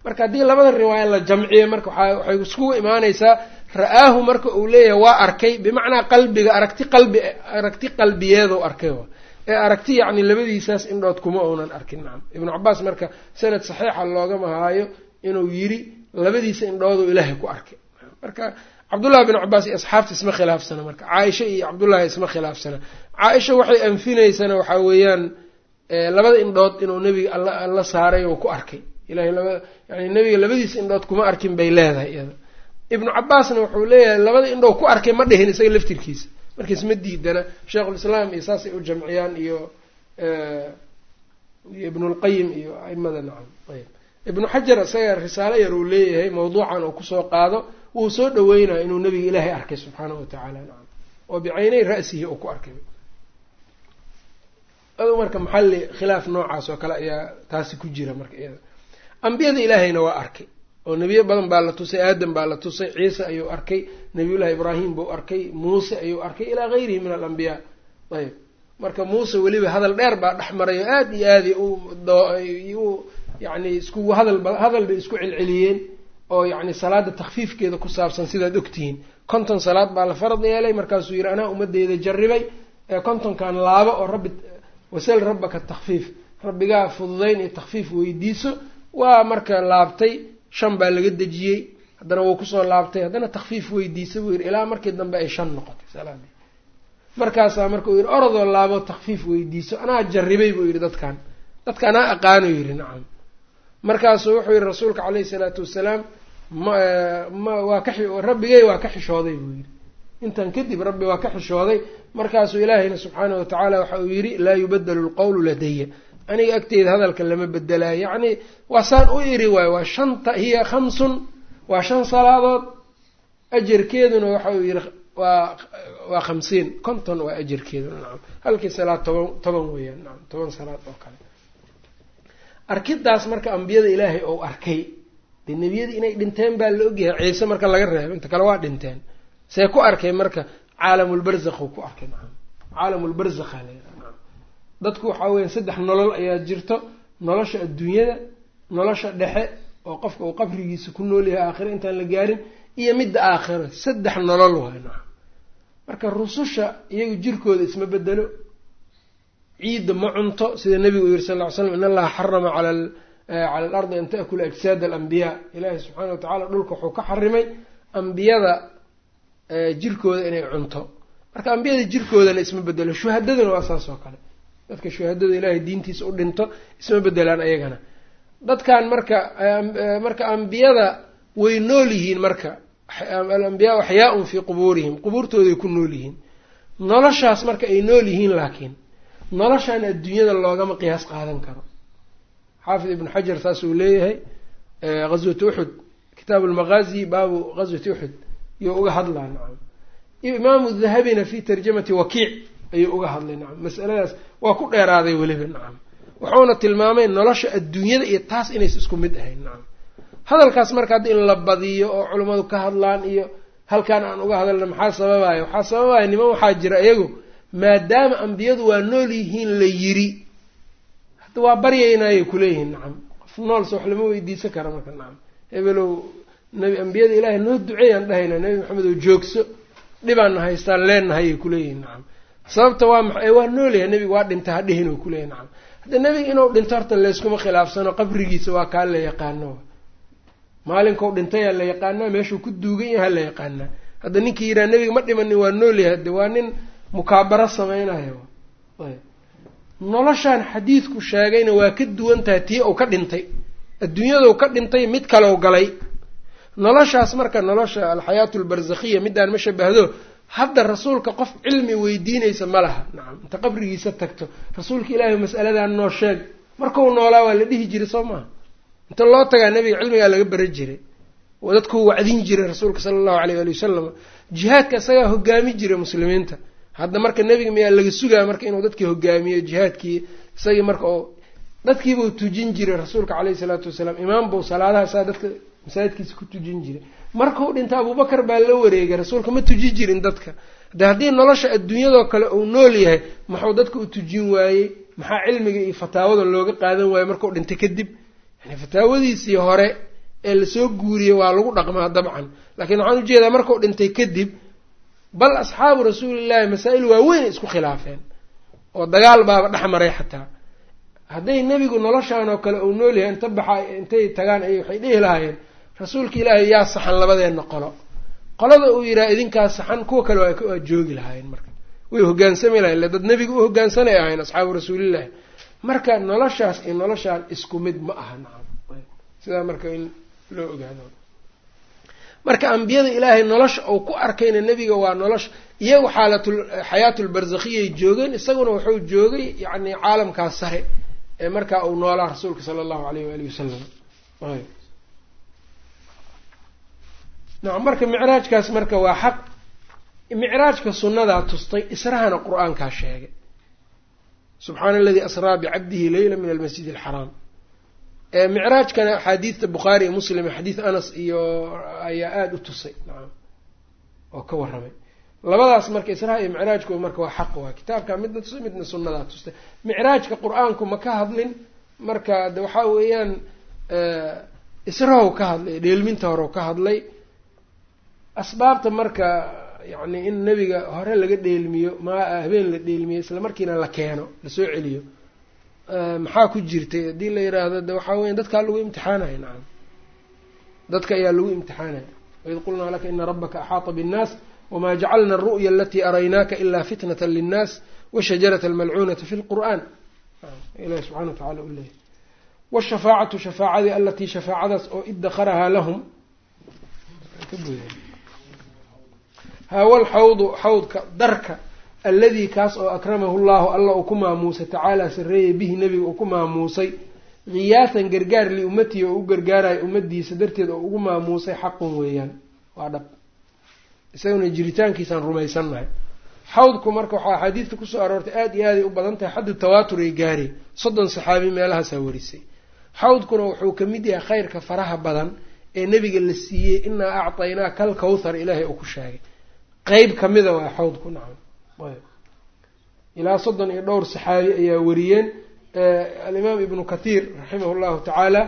Speaker 1: Marka haddii labada riwaaya la jamciyo marka waxay iskugu imaaneysaa ra'aahu marka uu leeyahay waa arkay bimacnaa qalbiga aragti qalbi aragti qalbiyeedou arkay ee aragti yacni labadiisaas indhood kuma uunan arkin nacam ibnu cabaas marka sanad saxiixa loogama haayo inuu yiri labadiisa indhooduu ilaahay ku arkay marka cabdullahi bin cabaas iyo asxaabta isma khilaafsana marka. Caaisha iyo cabdullahi isma khilaafsana. Caaisha waxay anfineysana waxaa weeyaan labada indhood inuu nebiga alla saaray oo ku arkay. Ilahay laba yani nebiga labadiisa indhood kuma arkin bay leedahay iyada. Ibnu cabaasna wuxuu leeyahay labada indhood ku arkay ma dhihin isaga laftirkiisa. Markiis ma diidana. Sheikhulislaam iyo saasay u jamciyaan iyo iyo ibnulqayim iyo aimada nacam ayb ibnu xajar isaga risaalo yar uu leeyahay mawduucan uu ku soo qaado wuu soo dhaweynaya inuu nebiga ilaahay arkay subxaanahu watacaala nacam oo bicaynay ra'sihi uu ku arkay. Adu marka maxalli khilaaf noocaas oo kale ayaa taasi ku jira marka iyada. Ambiyada ilaahayna waa arkay. Oo nebiyo badan baa la tusay aadam baa la tusay ciise ayuu arkay nabiyullahi ibraahim buu arkay muuse ayuu arkay ilaa gayrihi min alambiyaa ayb marka muuse weliba hadal dheer baa dhex maray oo aada iyo aada u yani iskugu hadal hadal bay isku celceliyeen oo yacni salaada takfiifkeeda ku saabsan sidaad ogtihiin. Konton salaad baa la farad yeelay markaasuu yidhi anaa ummadeyda jarribay. Ee kontonkan laabo oo rabbi wasal rabbaka takfiif rabbigaa fududayn iyo takfiif weydiiso. Waa marka laabtay shan baa laga dejiyey. Haddana wuu ku soo laabtay haddana takfiif weydiisa buu yidhi ilaa markii dambe ay shan noqotay salaadii. Markaasaa marka uu yidhi orodoo laabo takfiif weydiiso. Anaa jarribay buu yidhi dadkan dadka anaa aqaano yidhi nacam. Markaasuu wuxuu yihi rasuulka caleyhi salaatu wasalaam ma ma waa ka waa ka xishooday buu yidhi. Intan kadib rabbi waa ka xishooday markaasuu ilaahayna subxaanahu watacaala waxa uu yidhi laa yubadalu lqowlu ladaya aniga agteyda hadalka lama bedelayo yacni waa saan u iri waayo waa shanta hiya khamsun waa shan salaadood. Ajarkeeduna waxa uu yihi waa waa khamsiin konton waa ajarkeeduna nacam halkii salaad toban toban weeyaan nacam toban salaad oo kale. Arkidaas marka ambiyada ilaahay ou arkay dee nebiyadii inay dhinteen baa la ogyahay. Ciise marka laga reebo inta kale waa dhinteen. See ku arkay marka caalamulbarzakhu ku arkay nacam. Caalamulbarzakha nacam. Dadku waxaa weya saddex nolol ayaa jirto. Nolosha adduunyada nolosha dhexe oo qofka uu qabrigiisa ku nool yahay aakhiro intaan la gaarin iyo midda aakhiro saddex nolol waay nacam. Marka rususha iyagu jirkooda isma bedelo ciidda ma cunto. Sida nabigu uu yihi sal ly slam in allaha xarama cala cala alardi an ta'kula ajsaad alambiyaa ilaahi subxaana watacala dhulka wuxuu ka xarimay ambiyada jirkooda inay cunto. Marka ambiyada jirkoodana isma bedelo shuhadaduna waa saas oo kale. Dadka shuhadada ilaahay diintiisa u dhinto isma bedelaan ayagana. Dadkan marka marka ambiyada way nool yihiin marka. Alambiyaa axyaaun fii qubuurihim qubuurtooday ku nool yihiin. Noloshaas marka ay nool yihiin laakiin noloshan adduunyada loogama qiyaas qaadan karo xaafid ibnu xajar saas uu leeyahay ghazwati uxud kitaabu lmaqaazi baabu ghazwati uxud iyo uga hadlaa nacam imaamu dahabina fi tarjamati wakiic ayuu uga hadlay nacam masaladaas waa ku dheeraaday weliba nacam wuxuuna tilmaamay nolosha adduunyada iyo taas inays isku mid ahayn nacam hadalkaas marka hadda in la badiyo oo culammadu ka hadlaan iyo halkaan aan uga hadalna maxaa sababaya waxaa sababaya niman waxaa jira iyagu maadaama ambiyadu waa nool yihiin la yiri waa baryaynayay kuleeyihiin nacam. Qof noolse wax lama weydiisan kara marka nacam. Hebelow nabi ambiyada ilaahay noo duceeyaan dhahayna nabi maxamed oo joogso dhibaanna haystaan leenahayay kuleeyihiin nacam. Sababta waa maxay? Waa noolyahay nebiga waa dhinta ha dhihin oo kuleeyahy nacam. Hadda nebiga inuu dhinto horta layskuma khilaafsano qabrigiisa waa kaa la yaqaano. Maalinkau dhintaya la yaqaanaa meeshuu ku duugan yaha la yaqaanaa. Hadda ninkii yidhaha nebiga ma dhimanin waa noolyahay de waa nin mukaabaro samaynayo noloshaan xadiidku sheegayna waa ka duwan tahay tii uu ka dhintay. Adduunyadou ka dhintay mid kalow galay. Noloshaas marka nolosha alxayaatu albarzakhiya midaan ma shabahdo hadda rasuulka qof cilmi weydiinaysa ma laha. Nacam inta qabrigiisa tagto. Rasuulka ilaahay mas'aladan noo sheeg. Markuu noolaa waa la dhihi jiray soo maha inta loo tagaa nebiga cilmigaa laga baran jiray. Dadkuu wacdin jiray rasuulka sala allahu aleyh ali wasalam jihaadka isagaa hogaami jiray muslimiinta hadda marka nebiga miyaa laga sugaa marka inuu dadkii hogaamiyo jihaadkii isagii marka oo dadkiibuu tujin jiray rasuulka caleyhi salaatu wasalaam imaam buu salaadaha isaa dadka masaajidkiisa ku tujin jiray. Markuu dhinta abuubakar baa la wareegay rasuulka ma tuji jirin dadka. De haddii nolosha adduunyadoo kale uu nool yahay maxuu dadka u tujin waayey? Maxaa cilmiga iyo fataawada looga qaadan waayey markuu dhintay kadib? Yani fataawadiisii hore ee la soo guuriyey waa lagu dhaqmaa dabcan. Laakiin waxaan u jeedaa markuu dhintay kadib bal asxaabu rasuulillahi masaa-il waaweyn isku khilaafeen. oo dagaal baaba dhex maray xataa. hadday nebigu noloshaan oo kale uu nool yahay inta baxa intay tagaan ay waxay dhihi lahaayeen rasuulka ilaahay yaa saxan labadeenna qolo. Qolada uu yidhaha idinkaa saxan kuwa kale waa joogi lahaayeen marka. Way hogaansami lahayen le dad nebiga u hogaansanay ahayn asxaabu rasuulillahi. Marka noloshaas iyo noloshaan isku mid ma aha nacam sidaa marka in loo ogaado marka ambiyada ilaahay nolosha uu ku arkayna nebiga waa nolosha iyagu xaalatul xayaatulbarzakhiyay joogeen isaguna wuxuu joogay yacni caalamkaas sare ee markaa uu noolaa rasuulka sala allahu aleyh waalihi wasalam nacam marka micraajkaas marka waa xaq. Micraajka sunnadaa tustay israhana qur'aankaa sheegay. Subxaana aladii asraa bicabdihi leyla min almasjid alxaraam micraajkana axaadiidta bukhaari iyo muslim xadiid anas iyo ayaa aada u tusay. Nacam oo ka warramay. Labadaas marka israha iyo micraajku marka waa xaq waa kitaabka. Midna tusay midna sunnadaa tustay micraajka qur'aanku ma ka hadlin marka de waxaa weeyaan israhow ka hadlay dheelminta horew ka hadlay. Asbaabta marka yacni in nebiga hore laga dheelmiyo ma habeen la dheelmiyo isla markiina la keeno la soo celiyo maxaa ku jirtay haddii la yidhaahdo de waxaa weya dadkaa lagu imtixaanaya nacam dadka ayaa lagu imtixaanaya waid qulnaa laka ina rabbaka axaata binnaas wamaa jacalna aru'ya alatii araynaaka ilaa fitnata linnaas washajarata almalcuunata fi lqur'aan ilahi subxana wa tacala leeyahy washafaacatu shafaacadii alatii shafaacadaas oo iddakharahaa lahum. Haawal xawdu xawdka darka alladii kaas oo akramahu llahu alla uu ku maamuusay tacaala sarreeyay bihi nebiga uu ku maamuusay khiyaatan gargaar liummatihi oo u gargaarayo ummadiisa darteed oo ugu maamuusay xaqun weeyaan. Waa dhab. Isaguna jiritaankiisaan rumaysannahay xawdku marka waxaa axaadiidta ku soo aroortay aada iyo aaday u badan tahay xaddu tawaatur ay gaari soddon saxaabi meelahaasaa warisay. Xawdkuna wuxuu ka mid yahay khayrka faraha badan ee nebiga la siiyey inaa actaynaa kal kawthar ilaahay uu ku sheegay qeyb kamida waa xawdku nacam ilaa soddon iyo dhowr saxaabi ayaa wariyeen alimaam ibnu kathiir raximah llahu tacaala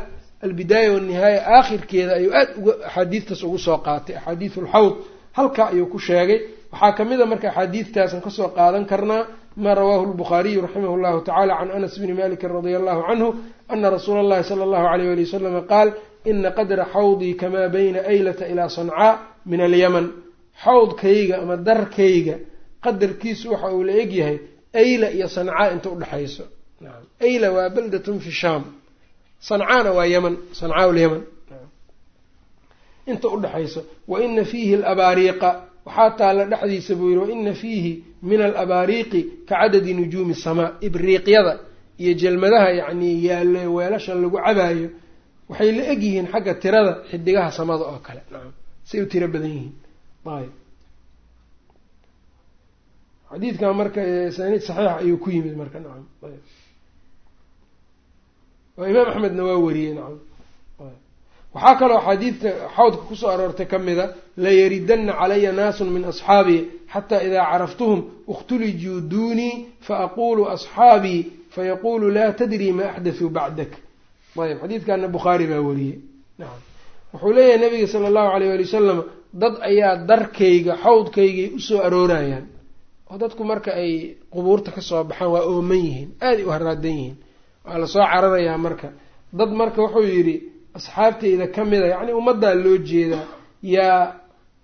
Speaker 1: albidaaya walnihaaya aakhirkeeda ayuu aada uga axaadiidtaas ugu soo qaatay axaadiidu lxawd halka ayuu ku sheegay. Waxaa ka mid a marka axaadiidtaasan ka soo qaadan karnaa ma rawaahu lbukhaariyu raximah llahu tacala can anas bni malikin radia allahu canhu ana rasuula allahi sala allahu alayh wali wasalama qaal ina qadra xawdii kamaa bayna aylata ilaa sancaa min alyaman. Xawdkayga ama darkayga qadarkiisu waxa uu la egyahay ayla iyo sancaa inta udhexayso ayla waa baldatun fi shaam. Sancaana waa yaman sancaa lyaman inta udhexayso wa ina fiihi alabaariiqa. Waxaa taalla dhexdiisa buu yihi waina fiihi min alabaariiqi ka cadadi nujuumi samaa. Ibriiqyada iyo jelmadaha yacnii yaale weelasha lagu cabaayo waxay la egyihiin xagga tirada xidigaha samada oo kale. Nacam u tiro badan yihiin. Ayb xadiidkan marka saniid saxiix ayuu ku yimid marka nacam oo imaam axmedna waa wariyey nacam waxaa kaloo xadiidta xawdka ku soo aroortay ka mida layaridanna calaya naasun min asxaabii xataa idaa caraftuhum ikhtulijuu duunii faaqulu asxaabii fayaqulu laa tadrii ma axdathuu bacdak. Ayb xadiidkana bukhaari baa wariyey nacam. Wuxuu leeyahay nabiga sala allahu alayh wali wasalam dad ayaa darkayga xawdkaygay u soo aroorayaan oo dadku marka ay qubuurta ka soo baxaan waa ooman yihiin aaday u haraadan yihiin. Waa la soo cararayaa marka. Dad marka wuxuu yidhi asxaabteyda ka mida yacni ummaddaa loo jeedaa yaa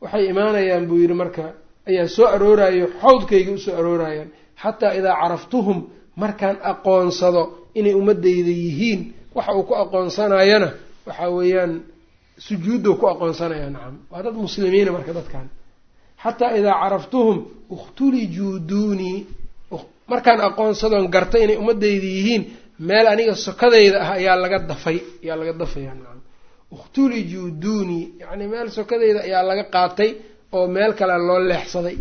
Speaker 1: waxay imaanayaan buu yidhi marka. Ayaa soo aroorayo xawdkayga u soo aroorayaan xataa idaa caraftuhum markaan aqoonsado inay ummadayda yihiin waxa uu ku aqoonsanayana waxa weeyaan sujuuddou ku aqoonsanaya nacam. Waa dad muslimiina marka dadkan xataa idaa caraftuhum ikhtulijuu duunii markaan aqoonsadoon garta inay ummadayda yihiin meel aniga sokadayda ah ayaa laga dafay ayaa laga dafaya. Nacam ikhtulijuu duunii yacni meel sokadayda ayaa laga qaatay oo meel kale loo leexsaday.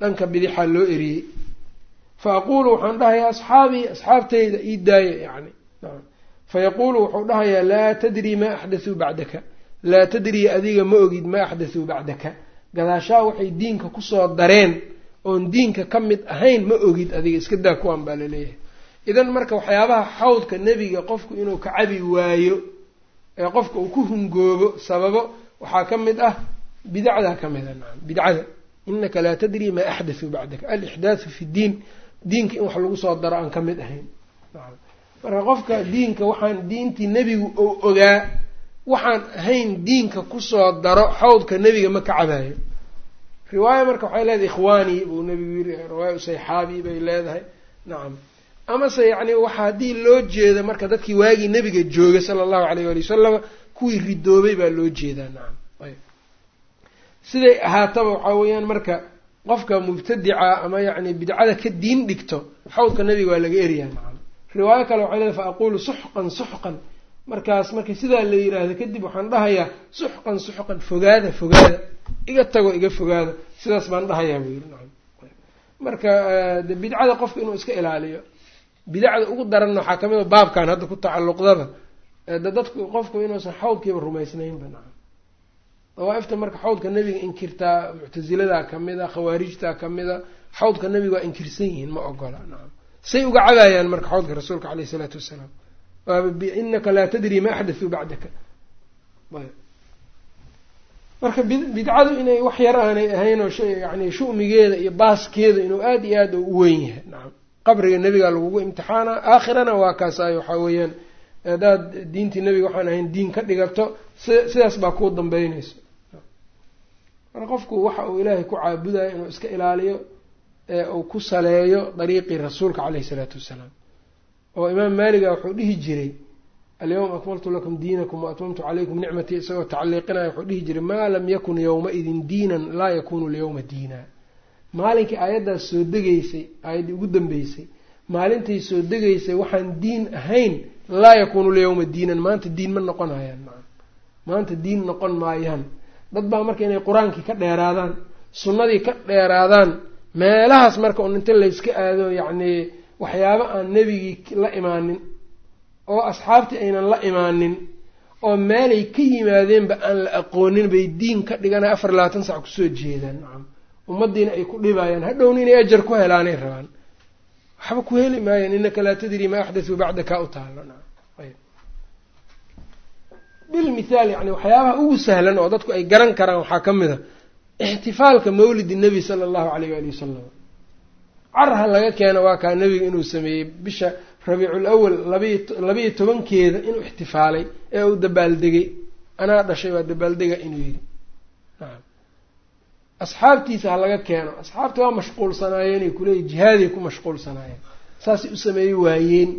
Speaker 1: Dhanka bidixaa loo eriyey. Fa aquulu waxaan dhahayaa asxaabii asxaabtayda ii daaya yani nacam fa yaquulu wuxuu dhahayaa laa tadrii maa axdathuu bacdaka. Laa tadrii adiga ma ogid maa axdathuu bacdaka gadaashaa waxay diinka ku soo dareen oon diinka ka mid ahayn ma ogid adiga iska daa kuwan baa la leeyahay idan marka waxyaabaha xawdka nebiga qofku inuu ka cabi waayo ee qofka uu ku hungoobo sababo waxaa ka mid ah bidacdaa ka mid a nacam bidcada inaka laa tadrii maa axdathuu bacdaka. Alixdaathu fi diin. Diinka in wax lagu soo daro aan ka mid ahayn. Marka qofka diinka waxaan diintii nebigu ou ogaa waxaan ahayn diinka ku soo daro xawdka nebiga ma ka cabaayo riwaaya marka waxay leedahay ikhwaanii buu nebigu yiri riwaaya usayxaabi bay leedahay. Nacam amase yacni waxa haddii loo jeeda marka dadkii waagii nebiga joogay sala allahu alayh wali wasalam kuwii ridoobay baa loo jeedaa. Nacam ayb. Siday ahaataba waxaa weeyaan marka qofka mubtadica ama yacni bidcada ka diin dhigto xawdka nebiga waa laga eriyaa nacam riwaayo kale waxay leedahay fa aquulu suxqan suxqan markaas markii sidaa la yiraahdo kadib waxaan dhahayaa suxqan suxqan fogaada fogaada. Iga tago iga fogaada sidaas baan dhahayaa buu yiri nacam. Marka de bidcada qofka inuu iska ilaaliyo bidacda ugu daranna waxaa ka mid a baabkan hadda ku tacalluqdaba. De dadku qofku inuusan xawdkiiba rumaysnaynba nacam. Dawaa-ifta marka xawdka nebiga inkirtaa muctasiladaa ka mid a khawaarijtaa ka mid a xawdka nebiga waa inkirsan yihiin ma ogola nacam. Say uga cabaayaan marka xawdka rasuulka caleyh isalaatu wassalaam inaka laa tadrii ma axdathuu bacdaka marka bidcadu inay wax yar aanay ahayn oo yani shumigeeda iyo baaskeeda inuu aada iyo aada u weyn yahay nacam qabriga nebiga lagugu imtixaana aakhirana waa kaasay waxaa weeyaan haddaad diintii nebiga waxaan ahayn diin ka dhigato si sidaas baa kuu dambeynayso marka qofku waxa uu ilaahay ku caabudayo inuu iska ilaaliyo ee uu ku saleeyo dariiqii rasuulka caleyhi isalaatu wassalaam oo imaam maaliga wuxuu dhihi jiray alyawma akmaltu lakum diinakum waatmamtu calaykum nicmatii isagoo tacliiqinaya wuxuu dhihi jiray maa lam yakun yowma-idin diinan laa yakunu lyawma diina. Maalinkii aayaddaas soo degaysay aayaddii ugu dambeysay maalintay soo degaysay waxaan diin ahayn laa yakuunu lyawma diinan. Maanta diin ma noqonayaan maa maanta diin noqon maayaan. Dad baa marka inay qur'aankii ka dheeraadaan sunnadii ka dheeraadaan meelahaas marka un inta layska aado yacni waxyaabo aan nebigii la imaanin oo asxaabtii aynan la imaanin oo meelay ka yimaadeenba aan la aqoonin bay diin ka dhiganaya afar labaatan sac ku soo jeedaan. Nacam ummaddiina ay ku dhibayaan hadhowna inay ajar ku helaanay rabaan. Waxba ku heli maayaan inaka laa tadrii maa axdathuu bacdaka u taalo nacam ayb bilmithaal yani waxyaabaha ugu sahlan oo dadku ay garan karaan waxaa ka mid a ixtifaalka mawlidi nebi sala allahu alayh waali wasalam carha laga keeno waa kaa nebiga inuu sameeyey bisha rabiicul awal labayo tobankeeda inuu ixtifaalay ee uu dabaaldegay anaa dhashay waa dabaaldega inuu yidhi. Asxaabtiisa ha laga keeno. Asxaabta waa mashquulsanaayeen ay kuleeyihin jihaaday ku mashquulsanaayeen. Saasay u sameeyey waayeen.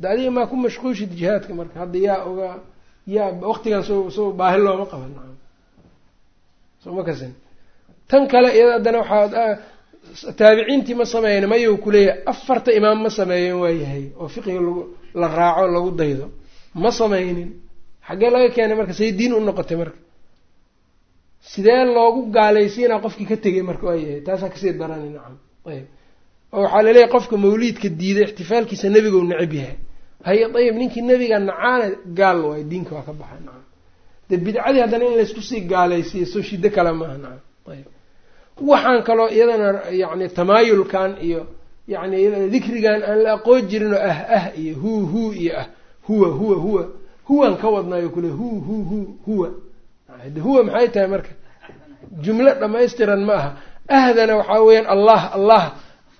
Speaker 1: De adiga maa ku mashquulshid jihaadka marka? Hadda yaa oga yaa waqtigan soo soo baahi looma qaban. Nacam soo ma kasin. Tan kale iyada haddana waxaa taabiciintii ma sameeyen mayou kuleeyahay. Afarta imaam ma sameeyen waayahay oo fiqiga lagu la raaco lagu daydo. Ma sameynin xaggee laga keenay marka say diin u noqotay marka. Sidee loogu gaalaysiinaa qofkii ka tegay marka waayahay taasaa ka sii darani nacam. Ayb oo waxaa laleeyahy qofka mawliidka diiday ixtifaalkiisa nebigou necab yahay. Haye ayib. Ninkii nebiga nacaana gaal waayo diinka waa ka baxay nacam. Dee bidcadii haddana in laysku sii gaalaysiiyo soo shiddo kale maaha nacam. Ayb waxaan kaloo iyadana yacni tamaayulkan iyo yacni dikrigan aan la aqoon jirin oo ah ah iyo hu hu iyo ah huwa huwa huwa. Huwan ka wadnaayo kule hu hu hu huwa. Huwa maxay tahay marka? Jumlo dhamaystiran ma aha. Ahdana waxaa weeyaan allah allah.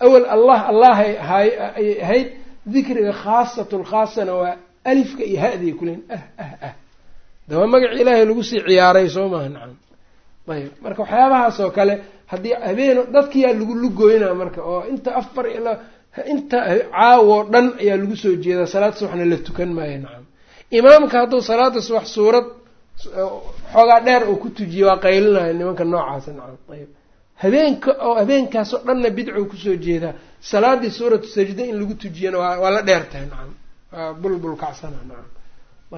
Speaker 1: Awel allah allahay ayay ahayd dikriga khaasatulkhaasana waa alifka iyo ha-diy kuleen ah ah ah. De waa magaci ilaahay lagu sii ciyaaray soo maaha nacam. Ayb marka waxyaabahaas oo kale haddii habeen dadkiyaa lagu lugoynaa marka oo inta afar ilaa inta caawoo dhan ayaa lagu soo jeedaa salaad subaxna la tukan maayo nacam imaamka hadduu salaada subax suurad xoogaa dheer uu ku tujiyo waa qaylinayo nimanka noocaasa nacam ayb habeenka oo habeenkaasoo dhanna bidcuu ku soo jeedaa salaadii suuratu sajda in lagu tujiyana waa la dheer tahay nacam waa bulbul kacsana nacam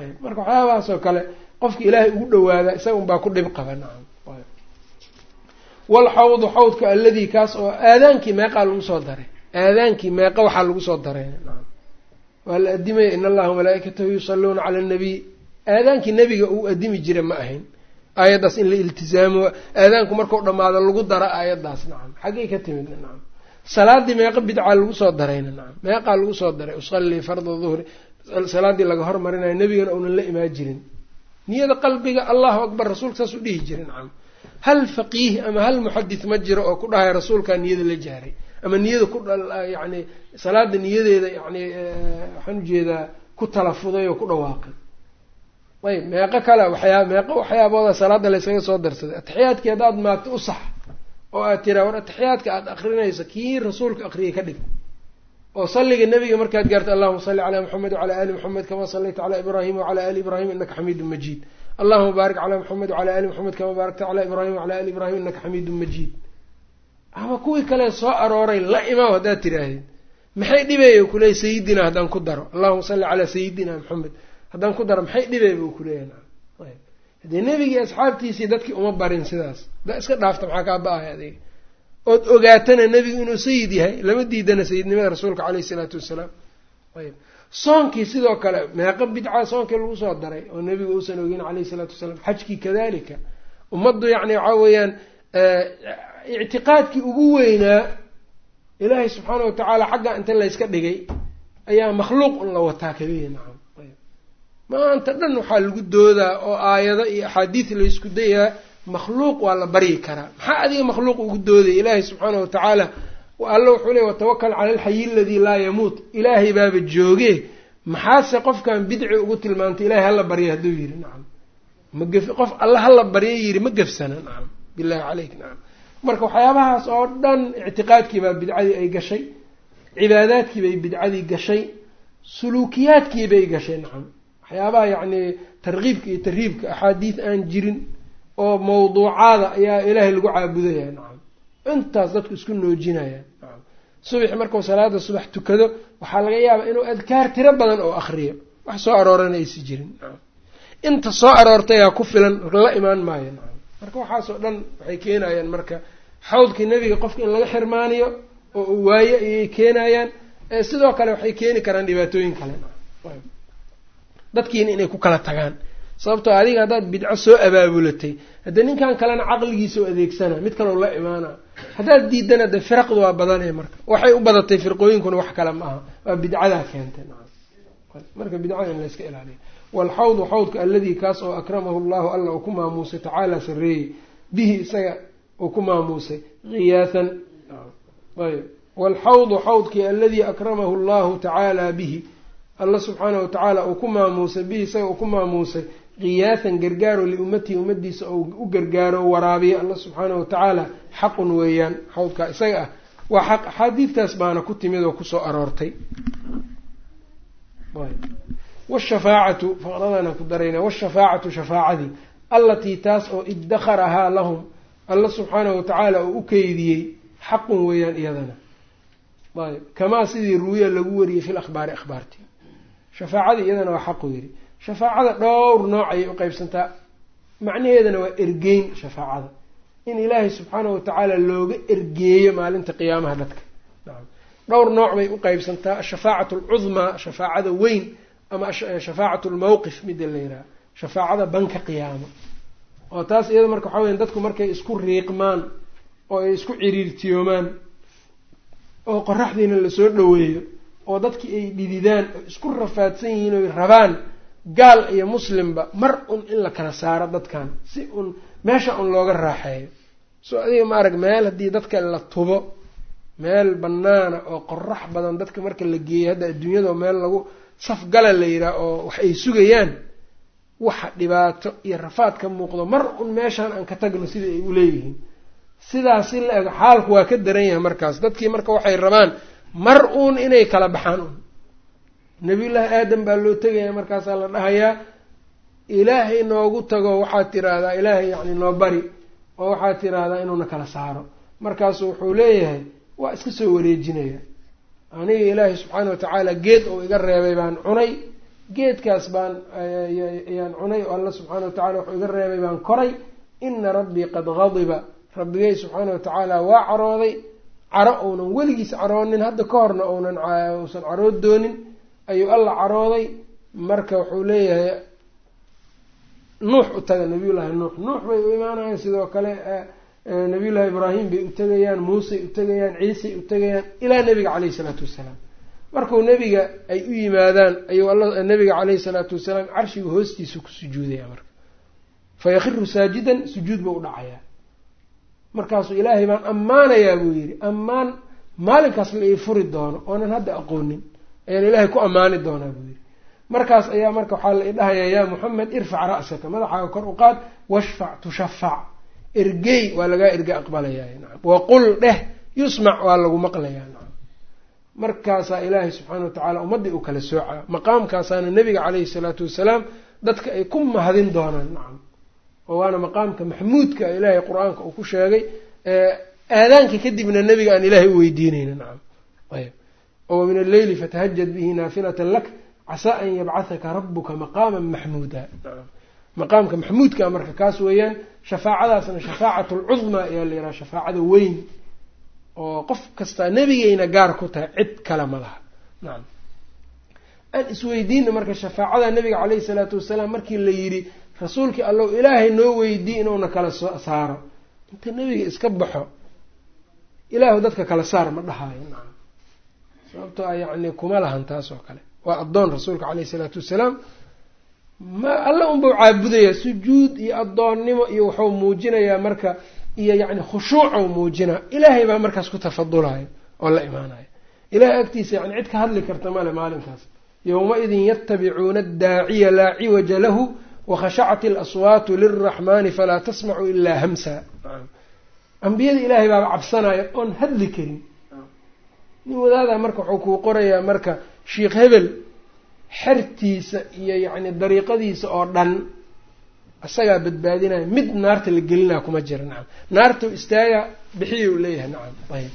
Speaker 1: ayb marka waxyaabahaas oo kale qofka ilaahay ugu dhawaada isaga unbaa ku dhib qaba nacam walxawdu xawdka alladii kaas oo aadaankii meeqaa lagu soo daray. Aadaankii meeqa waxaa lagu soo daray. Waa la adimaya in allaha malaaikatahu yusalluuna cala annabiy aadaankii nebiga uu adimi jira ma ahayn. Aayaddaas in la iltizaamo aadaanku markau dhammaado lagu daro aayaddaas. Nacam xaggay ka timid nacam salaadii meeqa bidcaa lagu soo darayna nacam meeqaa lagu soo daray. Usallii farda duhri salaaddii laga hormarinayo nebigana uunan la imaan jirin niyada qalbiga allahu akbar rasuulka saas u dhihi jira nacam hal faqiih ama hal muxadis ma jiro oo ku dhahay rasuulkaa niyada la jaaray ama niyada ku yani salaada niyadeeda yani waxaan u jeedaa ku talafuday oo ku dhawaaqay ayb meeqo kale waxyaa meeqo waxyaabooda salaada laysaga soo darsaday atixiyaadkii haddaad maagto u sax oo aad tiraa war atixiyaadka aada akrinayso kii rasuulka akriyay ka dhig oo salliga nebiga markaad gaarto allahuma salli calaa maxamed wacalaa ali maxamed kamaa sallayta calaa ibraahima wacalaa ali ibraahim inaka xamiidun majiid allahuma baarik calaa maxamed wacalaa ali maxamed kamaa baarakta calaa ibraahim wacalaa ali ibraahim inaka xamiidun majiid ama kuwii kale soo arooray la imaam haddaad tidhaahdid maxay dhibaya kuley sayidina haddaan ku daro? Allahuma salli calaa sayidina maxamed haddaan ku daro maxay dhibay buu kuleeyahay haddee nebigii asxaabtiisii dadkii uma barin sidaas. Haddaa iska dhaafta maxaa kaa ba'ahay adiga? Ood ogaatana nebigu inuu sayid yahay lama diidana sayidnimada rasuulka caleyhi isalaatu wassalaam ayb soonkii sidoo kale meeqa bidca soonkii lagu soo daray oo nebigu uusan ogeyn caleyhi isalaatu wasalaam xajkii kadalika ummaddu yacni waxaa weeyaan ictiqaadkii ugu weynaa ilaahay subxaana watacaala xagga inta layska dhigay ayaa makhluuq un la wataa kaliya nacam. Maanta dhan waxaa lagu doodaa oo aayado iyo axaadiid laysku dayaa makhluuq waa la baryi karaa. Maxaa adiga makhluuq ugu doodaya? Ilaahay subxaana watacaala alla wuxuu leey watawakal cala alxayi aladii laa yamuut. Ilaahay baaba jooge maxaase qofkan bidci ugu tilmaantay ilahay hala barya hadduu yidhi nacam. Magef qof alla hala barya yidhi ma gefsana nacam. Billahi caleyk nacam. Marka waxyaabahaas oo dhan ictiqaadkiibaa bidcadii ay gashay cibaadaadkiibay bidcadii gashay suluukiyaadkiibay gashay nacam. Waxyaabaha yacni tarkiibka iyo tarhiibka axaadiis aan jirin oo mawduucaada ayaa ilaahay lagu caabudaya nacam intaas dadku isku noojinaya nacam subaxi markuu salaada subax tukado waxaa laga yaabaa inuu adkaar tiro badan oo akriyo wax soo aroorana aysi jirin. Nacam inta soo aroortayaa ku filan la imaan maayo nacam marka waxaasoo dhan waxay keenayaan marka xawdkii nebiga qofka in laga xirmaaniyo oo uu waayo ayay keenayaan. Sidoo kale waxay keeni karaan dhibaatooyin kale. Dadkiina inay ku kala tagaan. Sababtoo adiga haddaad bidco soo abaabulatay haddee ninkan kalena caqligiisa u adeegsana mid kaloo la imaana haddaad diidana dee firaqdu waa badanaya marka. Waxay u badatay firqooyinkuna wax kale ma aha. Waa bidcadaa keentay. Marka bidcada in layska ilaaliyo. Waalxawdu xawdka alladii kaas oo akramahu llahu alla uu ku maamuusay tacaala sareeyey bihi isaga uu ku maamuusay qiyaathan ayb. Waalxawdu xawdkii aladii akramahu llahu tacaala bihi. Alla subxaanahu watacaala uu ku maamuusay bihi isaga uu ku maamuusay qiyaathan gargaaro liummatihi ummadiisa ou u gargaaro o waraabiya alla subxaanahu watacaala xaqun weeyaan xawdkaa isaga ah. Waa xaq axaadiidtaas baana ku timid oo ku soo aroortay. Washafaacatu faqradana ku darayna washafaacatu shafaacadii allatii taas oo iddakarahaa lahum alla subxaanahu watacaala uu u keydiyey xaqun weeyaan iyadana. Ayb kamaa sidii ruwiya lagu wariyey fil akhbaari akhbaarti shafaacadii iyadana waa xaqu yidhi shafaacada dhowr nooc ayay u qeybsantaa macnaheedana waa ergeyn shafaacada. In ilaahay subxaanahu watacaala looga ergeeyo maalinta qiyaamaha dadka. Dhowr nooc bay u qeybsantaa ashafaacatu alcudmaa shafaacada weyn ama shafaacatu lmawqif midda la yidhaha shafaacada banka qiyaamo. Oo taas iyada marka waxaa weya dadku markay isku riiqmaan oo ay isku ciriirtiyoomaan oo qoraxdiina la soo dhoweeyo oo dadkii ay dhididaan oo isku rafaadsan yihiin oy rabaan gaal iyo muslimba mar un in la kala saaro dadkan si un meesha un looga raaxeeyo. Soo adiga ma arag meel haddii dadka la tubo meel banaana oo qorax badan dadka marka la geeyo hadda adduunyada meel lagu safgala la yidhaah oo wax ay sugayaan waxa dhibaato iyo rafaad ka muuqdo mar un meeshaan aan ka tagno sida ay u leeyihiin. Sidaas si la ego xaalku waa ka daran yahay markaas. Dadkii marka waxay rabaan mar uun inay kala baxaan un nabiyullaahi aadam baa loo tegaya markaasaa la dhahayaa ilaahay noogu tago waxaad tiraahdaa ilaahay yacni noo bari oo waxaad tiraahdaa inuuna kala saaro. Markaasu wuxuu leeyahay waa iska soo wareejinaya. Aniga ilaahay subxaana wa tacaala geed oo iga reebay baan cunay geedkaas baan ayaan cunay oo alla subxaana wa tacala wuxuu iga reebay baan koray. Ina rabbii qad gadiba rabbigay subxaana wa tacaala waa carooday caro uunan weligiis caroonin hadda ka horna uunan uusan carood doonin ayuu alla carooday. Marka wuxuu leeyahay nuux u taga nabiyullaahi nuux. Nuux bay u imaanayaan sidoo kale nabiyullaahi ibraahim bay u tegayaan muusey u tegayaan ciisey u tegayaan ilaa nebiga caleyhi isalaatu wassalaam markuu nebiga ay u yimaadaan ayuu nabiga caleyhi salaatu wasalaam carshiga hoostiisa ku sujuudaya marka. Fa yakhiru saajidan sujuud buu u dhacayaa. Markaasuu ilaahay baan ammaanayaa buu yidhi. Ammaan maalinkaas la ii furi doono oonan hadda aqoonin ayaan ilaahay ku ammaani doonaa buu yidhi. Markaas ayaa marka waxaa la idhahayaa yaa muxamed irfac ra'saka. Madaxaaga kor u qaad washfac tushafac ergey waa lagaa erge aqbalayaa nacam waqul dheh yusmac waa lagu maqlayaa nacam markaasaa ilaahay subxaana wa tacaala ummaddii uu kala soocaa. Maqaamkaasaana nebiga caleyhi salaatu wasalaam dadka ay ku mahadin doonaan nacam oo waana maqaamka maxmuudka ilaahay qur'aanka uu ku sheegay aadaanka kadibna nebiga aan ilaahay u weydiinayna nacam ayb oo min alleyli fatahajad bihi naafilatan lak casaa an yabcahaka rabuka maqaaman maxmuuda. Maqaamka maxmuudka marka kaas weeyaan shafaacadaasna shafaacatu lcudmaa ayaa la yidhaha shafaacada weyn oo qof kastaa nebigayna gaar ku tahay cid kale ma laha. Nacam aan isweydiina marka shafaacada nabiga caleyhi salaatu wasalaam markii la yidhi rasuulkii allow ilaahay noo weydiiy inuuna kala saaro. Inta nebiga iska baxo ilaahu dadka kala saar ma dhahaayo nacam sababtoo a yacni kuma lahan taas oo kale. Waa addoon rasuulka caleyhi salaatu wasalaam ma alla unbau caabudayaa sujuud iyo addoonnimo iyo wuxuu muujinayaa marka iyo yacni khushuucuu muujinaa. Ilaahay baa markaas ku tafadulayo oo la imaanayo. Ilahay agtiisa yani cid ka hadli karta male maalinkaas yowma-idin yatabicuuna addaaciya laa ciwaja lahu wakhashacat ilaswaatu lilraxmaani falaa tasmacu ilaa hamsa. Ambiyada ilaahay baaba cabsanaya oon hadli karin nin wadaada marka wuxuu kuu qorayaa marka sheikh hebel xertiisa iyo yacni dariiqadiisa oo dhan isagaa badbaadinaya. Mid naarta la gelinaa kuma jira nacam naartu istaaga bixiyuu leeyahay nacam ayb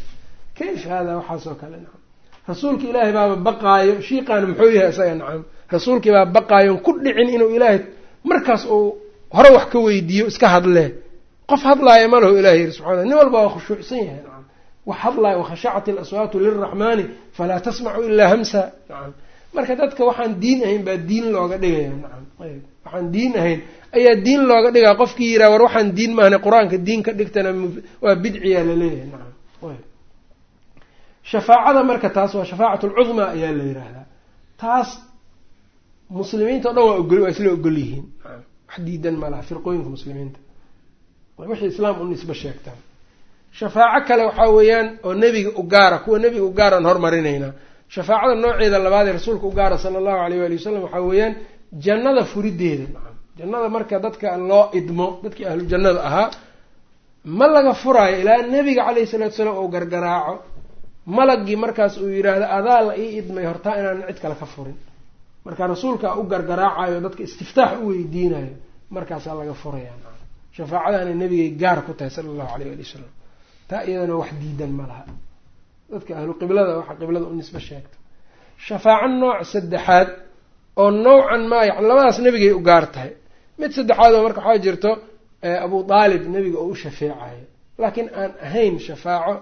Speaker 1: kayf hada waxaas oo kale nacam rasuulka ilaahay baaba baqaayo shiiqaana muxuu yahay isaga nacam rasuulkii baa baqaayo ku dhicin inuu ilaahay markaas uu hore wax ka weydiiyo iska hadlee. Qof hadlaaya ma lahu ilahay yiri subxana nin walba waa khushuucsan yahay nacam wax hadlaaya wakhashacat ilaswaatu lilraxmaani falaa tasmacu ilaa hamsa nacam marka dadka waxaan diin ahayn baa diin looga dhigaya nacam ayb waxaan diin ahayn ayaa diin looga dhigaa qofkii yiraa war waxaan diin maahna qur'aanka diin ka dhigtana waa bidciyaa la leeyahay nacam shafaacada marka taas waa shafaacat lcudmaa ayaa la yiraahdaa taas muslimiinta o dhan waa ogol waa isla ogol yihiin wax diidan ma laha firqooyinka muslimiinta wixii islaam u nisbe sheegtaan shafaaco kale waxaa weeyaan oo nebiga u gaara kuwa nebiga u gaaraan hormarinaynaa shafaacada nooceeda labaad ee rasuulka u gaara sala allahu alayh waali wasalam waxaa weeyaan jannada furideeda jannada marka dadka loo idmo dadkii ahlu jannada ahaa ma laga furaayo ilaa nebiga caleyhi salatu salaam uu gargaraaco. Malagii markaas uu yidhaahdo adaa la ii idmay hortaa inaanan cid kale ka furin. Marka rasuulkaa u gargaraacayo dadka istiftaax u weydiinayo markaasaa laga furaya nacam shafaacadaana nebigay gaar ku tahay sala allahu alayh ali wasalam taa iyadana wax diidan ma laha. Dadka ahlu qiblada waxa qiblada u nisbe sheegta shafaaco nooc saddexaad oo nawcan maa yan labadaas nebigay u gaar tahay. Mid saddexaad oo marka waxaa jirto abu aalib nebiga oo u shafeecayo laakiin aan ahayn shafaaco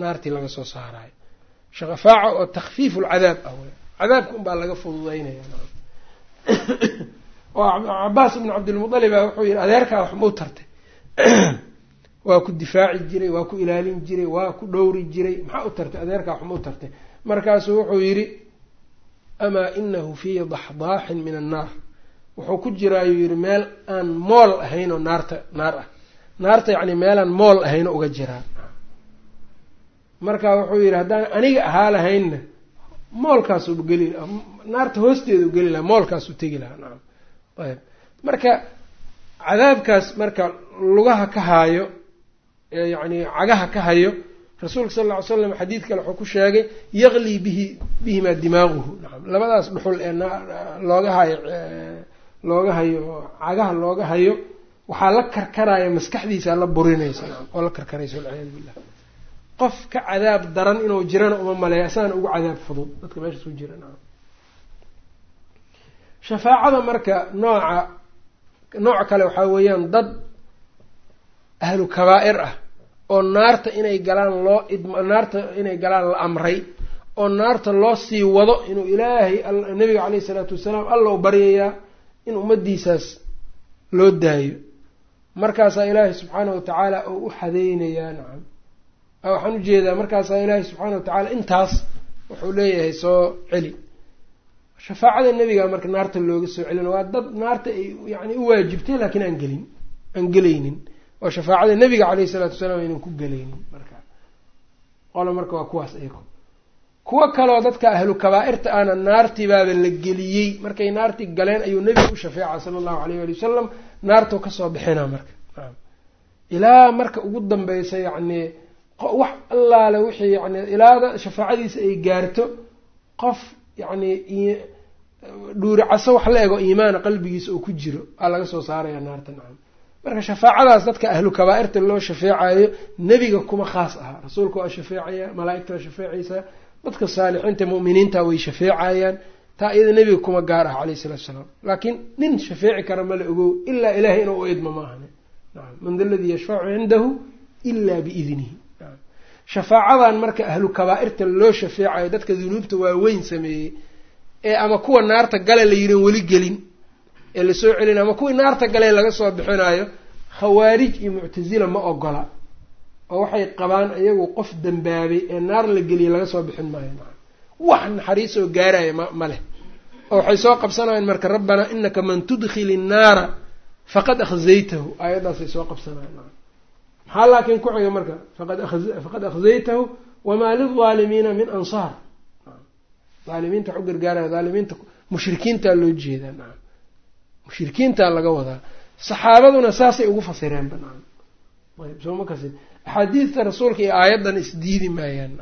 Speaker 1: naartii laga soo saarayo shafaaco oo takfiifu lcadaab ah wey cadaabka unbaa laga fududeynaya. [coughs] Oo cabaas ibnu cabdilmualiba wuxuu yihi adeerkaa wax mau tartay [coughs] waa ku difaaci jiray waa ku ilaalin jiray waa ku dhowri jiray. Maxaa u tartay? Adeerkaa wax mau tartay. Markaasuu wuxuu yidhi amaa inahu fii daxdaaxin min annaar. Wuxuu ku jiraayuu yihi meel aan mool ahayn oo naarta naar ah. Naarta yacni meelaan mool ahayn uga jiraa. Marka wuxuu yidhi haddaan aniga ahaa lahaynna moolkaasuu geli naarta hoosteedu geli lahaa moolkaasuu tegi lahaa. Nacam ayb marka cadaabkaas marka lugaha ka haayo yacni cagaha ka hayo rasuulka sal lla ly slam xadiid kale wuxuu ku sheegay yaqlii bihi bihimaa dimaaguhu. Nacam labadaas dhuxul ee looga hayo looga hayo cagaha looga hayo waxaa la karkaraya maskaxdiisaa la burinaysa. Nacam oo la karkaraysa walciyaadu billah qof ka cadaab daran inuu jirana uma maleeya asaana ugu cadaab fudud. Dadka meeshaas ku jira nacam shafaacada marka nooca nooc kale waxaa weeyaan dad ahlu kabaa'ir ah oo naarta inay galaan loo naarta inay galaan la amray oo naarta loo sii wado inuu ilaahay nabiga caleyhi isalaatu wasalaam alla u baryayaa in ummaddiisaas loo daayo. Markaasaa ilaahay subxaana wa tacaala oo u xadeynayaa nacam. Waxaan u jeedaa markaasaa ilaahay subxaana wa tacaala intaas wuxuu leeyahay soo celi. Shafaacada nebiga marka naarta looga soo celin waa dad naarta ay yani u waajibtay laakiin aan gelin aan gelaynin oo shafaacada nebiga caleyhi isalaatu wasalaam aynan ku gelaynin marka. Qolo marka waa kuwaas iyago kuwo kaleo dadka ahlu kabaa-irta ahna naartii la geliyey. Markay naartii galeen ayuu nebiga u shafeeca sala allahu alayh ali wasalam naartuu ka soo bixinaa marka. Ilaa marka ugu dambeysa yacni wax allaale wixii yani ilaada shafaacadiisa ay gaarto qof yacni dhuuricaso wax la ego iimaana qalbigiisa oo ku jiro aa laga soo saaraya naarta. Nacam marka shafaacadaas dadka ahlu kabaa-irta loo shafeecayo nebiga kuma khaas aha. Rasuulka waa shafeecaya malaa-igta shafeecaysaa dadka saalixiinta mu'miniinta way shafeecayaan. Taa iyada nebiga kuma gaar ah caleyhi salatu salaam. Laakiin nin shafeeci kara mala ogow ilaa ilahay inuu u idmo maahane man da ladii yashfacu cindahu ilaa biidnihi shafaacadan marka ahlu kabaa-irta loo shafeecayo dadka dunuubta waaweyn sameeyey ee ama kuwa naarta gale la yihiin weli gelin ee la soo celin ama kuwii naarta galee laga soo bixinayo khawaarij iyo muctasila ma ogola. Oo waxay qabaan iyagu qof dambaabay ee naar la geliya laga soo bixin maayo. Maa wax naxariis oo gaaraya ma ma leh. Oo waxay soo qabsanayaan marka rabbanaa inaka man tudkhili innaara faqad akhzaytahu. Aayaddaasay soo qabsanayan maxaa laakiin ku xiga marka? Faqad akhzaytahu wamaa lilظaalimiina min ansaar. Aalimiinta wax u gargaaraya aalimiinta mushrikiintaa loo jeedaa. nacam mushrikiintaa laga wadaa saxaabaduna saasay ugu fasireenba nacam ayb soo ma kasi axaadiidta rasuulka iyo aayaddan isdiidi maayaan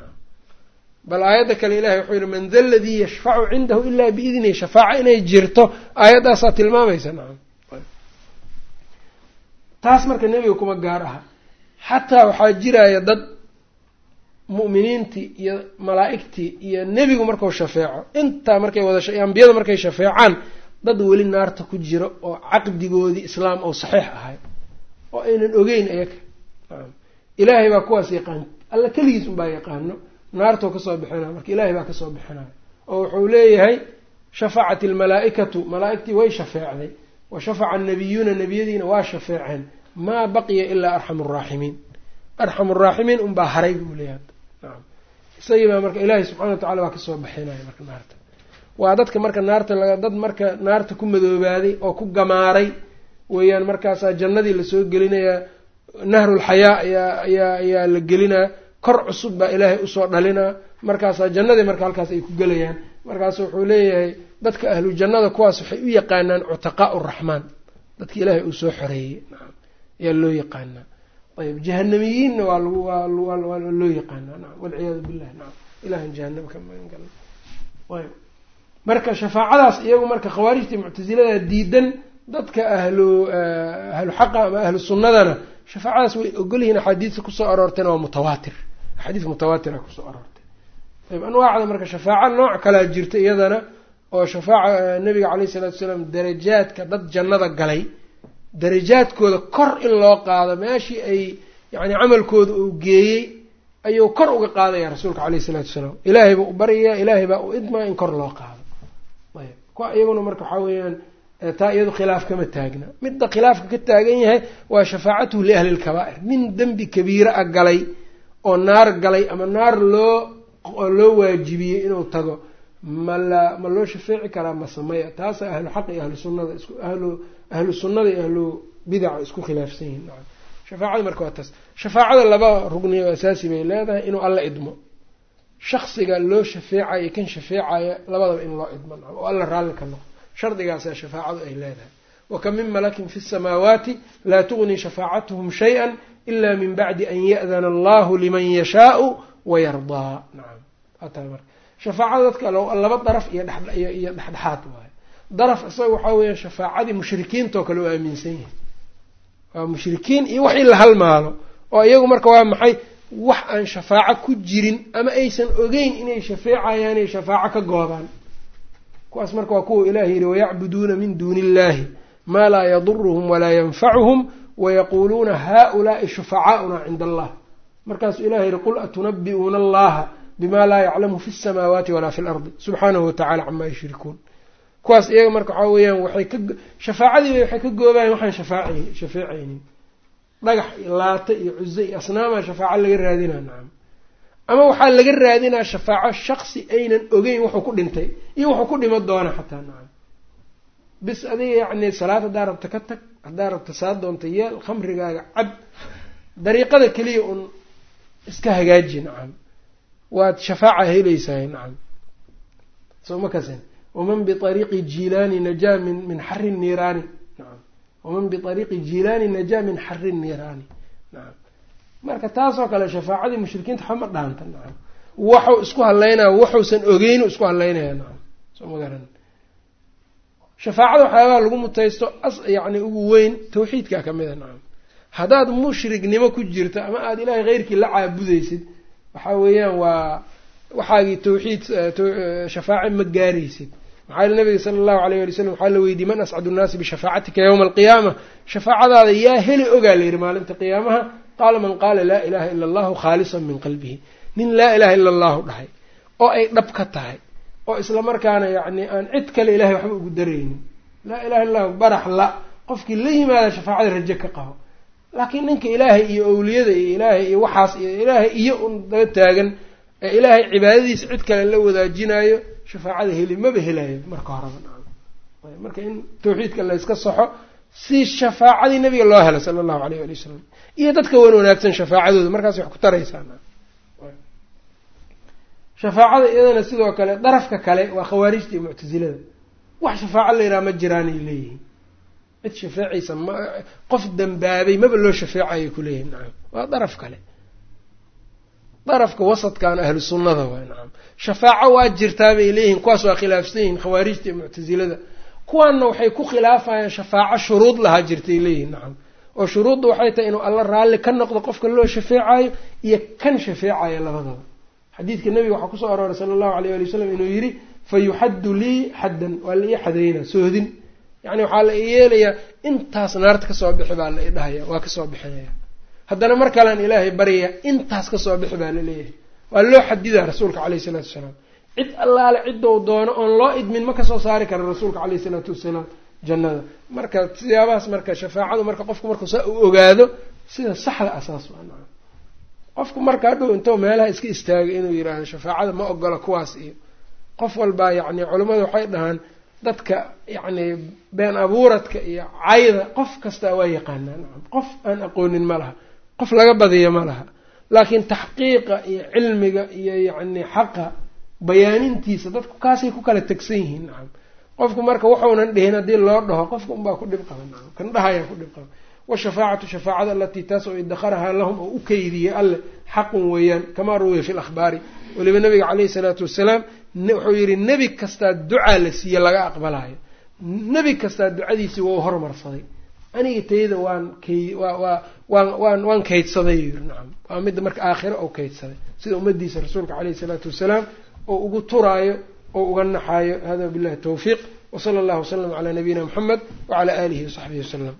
Speaker 1: bal aayadda kale ilahay wuxuu yihi man da ladii yashfacu cindahu ilaa biidnihi shafaaca inay jirto aayaddaasaa tilmaamaysa nacam taas marka nebiga kuma gaar aha. Xataa waxaa jiraya dad mu'miniintii iyo malaa'igtii iyo nebigu markuu shafeeco intaa markay wada ambiyada markay shafeecaan dad weli naarta ku jiro oo caqdigoodii islaam oo saxiix ahay oo aynan ogeyn ayaga ilaahay baa kuwaas yaqaan alla keligiis unbaa yaqaano naartuu ka soo bixinayo marka ilaahay baa ka soo bixinayo oo wuxuu leeyahay shafacat almalaa-ikatu malaa-igtii way shafeecday wa shafaca annabiyuuna nebiyadiina waa shafeeceen. Maa baqiya ilaa arxamu araaximiin arxamu araaximiin unbaa haray buu leeyahay. Isagii baa marka ilaahay subxana wa tacala waa ka soo bixinaya marka naarta waa dadka marka naarta dad marka naarta ku madoobaaday oo ku gamaaray weeyaan markaasaa jannadii la soo gelinayaa nahrulxayaa ayaa ayaa ayaa la gelinaa kor cusub baa ilaahay u soo dhalinaa markaasaa jannadii marka halkaas ay ku gelayaan. Markaasu wuxuu leeyahay dadka ahlu jannada kuwaas waxay u yaqaanaan cutaqaau raxmaan dadka ilaahay uu soo xoreeyey nacam ayaa loo yaqaanaa. Ayb jahanamiyiinna waa lagu waa loo yaqaanaa nacam walciyaadu billah nacam ilahan jahanama ka galna ayb marka shafaacadaas iyagu marka khawaarijtii muctasilada diidan dadka ahlu ahlu xaqa ama ahlu sunnadana shafaacadaas way ogolyihiin axaadiista ku soo aroortayna waa mutawaatir. Axaadiis mutawaatira ku soo aroortay ayb anwaacda marka shafaaca nooc kalaa jirta iyadana oo shafaaca nabiga caleyhi isalaatu salaam darajaadka dad jannada galay darajaadkooda kor in loo qaado meeshii ay yacni camalkooda uu geeyey ayuu kor uga qaadaya rasuulka caleyhi isalaatu wasalaam. Ilaahay baa u baryayaa ilaahay baa u idmaa in kor loo qaado kuwa iyaguna marka waxaa weeyaan taa iyadu khilaaf kama taagna. Midda khilaafka ka taagan yahay waa shafaacatuhu liahli lkabaa'ir nin dembi kabiire a galay oo naar galay ama naar loo loo waajibiyey inuu tago ma la ma loo shafeeci karaa ma sameya taasa ahlu xaq iyo ahlu sunnada isku ahlu ahlu sunnada iyo ahlu bidaca isku khilaafsan yihiin nacam shafaacada marka waa taas. Shafaacada laba rugni oo asaasi bay leedahay inuu alla idmo shaksiga loo shafeecayo kan shafeecayo labadaba in loo idman oo alla raalli ka noqo shardigaasaa shafaacadu ay leedahay. Waka min malakin fi samaawaati laa tugnii shafaacatuhum shay-an ila min bacdi an ya'dana allahu liman yashaau wayardaa nacam hataa marka. Shafaacada dadka laba daraf iyo dheiyo dhexdhexaad waay daraf isaga waxaa weeya shafaacadii mushrikiintao kale u aaminsan yahay. Waa mushrikiin iyo wax in la halmaalo oo iyagu marka waa maxay wax aan shafaaco ku jirin ama aysan ogeyn inay shafeecayaanay shafaaco ka goobaan. Kuwaas marka waa kuwa ilaah yihi wayacbuduuna min duuni illahi maa laa yaduruhum walaa yanfacuhum wayaquuluuna haulaai shufacaauna cinda allah markaasuu ilah yihi qul atunabi'uuna allaha bima laa yaclamu fi lsamaawaati walaa fi lardi. Subxaanahu watacala camaa yushrikuun. Kuwaas iyaga marka waxaa weeyaan waxay ka shafaacadiiba waxay ka goobayan waxaan shafaac dhagax iyo laata iyo cuze iyo asnaamaa shafaaco laga raadinaa nacam. Ama waxaa laga raadinaa shafaaco shaksi aynan ogeyn wuxuu ku dhintay iyo wuxuu ku dhimo doona xataa nacam. Bis adiga yacni salaad haddaa rabta ka tag haddaa rabta saa doonta yeel khamrigaaga cab dariiqada keliya un iska hagaaji nacam. Waad shafaaca helaysahay nacam. Soo ma kasin. Waman biariiqi jilaani najaa min min xari niiraani waman biariiqi jilaani najaa min xari niiraani nacam marka taasoo kale shafaacadii mushrikiinta waxba ma dhaanta nacam waxuu isku hadlaynaya waxuusan ogeynu isku hadlaynaya nacam soo ma garan shafaacada waxyaabaha lagu mutaysto as yacni ugu weyn tawxiidkaa ka mid a nacam haddaad mushrignimo ku jirto ama aada ilaahay keyrkii la caabudaysid waxaa weeyaan waa waxaagii tawxiid shafaace ma gaaraysid maxaa yili nabiga sala allahu alayh wali slam waxaa la weydiiyey man ascadu nnaasi bishafaacatika yowma alqiyaama shafaacadaada yaa heli ogaa la yidhi maalinta qiyaamaha qaala man qaala laa ilaha ila allahu khaalisan min qalbihi. Nin laa ilaha ila allahu dhahay oo ay dhab ka tahay oo isla markaana yacni aan cid kale ilahay waxba ugu daraynin. Laa ilaha illa barax la qofkii la yimaada shafaacada raje ka qabo laakiin ninka ilaahay iyo owliyada iyo ilaahay iyo waxaas iyo ilaahay iyo un daba taagan ee ilaahay cibaadadiisa cid kale la wadaajinayo shafaacada heli maba helayo marka horeba marka in tawxiidka la yska saxo si shafaacadii nabiga loo helo sala allahu alayh ali wasalam iyo dadka wan wanaagsan shafaacadooda markaas wax ku taraysaa shafaacada iyadana sidoo kale darafka kale waa khawaarijta iyo muctasilada wax shafaaco la yidhaha ma jiraanay leeyihiin cid shafeecaysa ma qof dambaabay maba loo shafeecayo kuleeyihin nacam waa daraf kale darafka wasadkan ahlu sunnada waay nacam shafaaco waa jirtaa bay leeyihiin kuwaas waa khilaafsan yihiin khawaarijta iyo muctasilada kuwaanna waxay ku khilaafayaan shafaaco shuruud lahaa jirtay leeyihiin nacam oo shuruudda waxay tahay inuu alla raalli ka noqdo qofka loo shafeecayo iyo kan shafeecayo labadaba. Xadiidka nebiga waxaa ku soo arooray sala allahu alayh ali wasalam inuu yidhi fa yuxaddu lii xaddan waa la ii xadaynaa sohdin yacni waxaa la i yeelayaa intaas naarta ka soo bixi baa la i dhahaya waa ka soo bixinaya haddana mar kalean ilaahay baryaya intaas ka soo bixi baa la leeyahay. Waa loo xadidaa rasuulka caleyhi isalaatu wasalaam. Cid allaale ciddou doono oon loo idmin ma ka soo saari kara rasuulka caleyhi isalaatu wasalaam jannada. Marka siyaabahaas marka shafaacadu marka qofku markuu saa u ogaado sida saxda asaas waa nacam qofku marka hadhow intoo meelaha iska istaagay inuu yidhaahdo shafaacada ma ogola kuwaas iyo qof walbaa yacni culimmadu waxay dhahaan dadka yacni been abuuradka iyo cayda qof kastaa waa yaqaanaa. Nacam qof aan aqoonin ma laha qof laga badiyo ma laha. Laakiin taxqiiqa iyo cilmiga iyo yacni xaqa bayaanintiisa dadku kaasay ku kala tegsan yihiin nacam qofku marka wuxuunan dhihin haddii loo dhaho qofka unbaa ku dhib qaba nacam kan dhahayaa ku dhib qaba washafaacatu shafaacada alatii taas oo idakarahaa lahum oo u keydiyey alle xaqun weeyaan kamaa ruwiya fi lakhbaari weliba nabiga caleyhi salaatu wasalaam wuxuu yidhi nebi kastaa ducaa la siiye laga aqbalayo nebi kastaa ducadiisii waa u hormarsaday. Aniga tayada waan kay waa waa waan waan waan kaydsaday yiri nacam. Waa midda marka aakhiro oo kaydsaday. Sida ummadiisa rasuulka caleyhi salaatu wasalaam oo ugu turaayo oo uga naxaayo. Hada billahi tawfiiq. Wsala allahu wasalam calaa nabiyina muxamed wacala aalihi wasaxbihi wasalam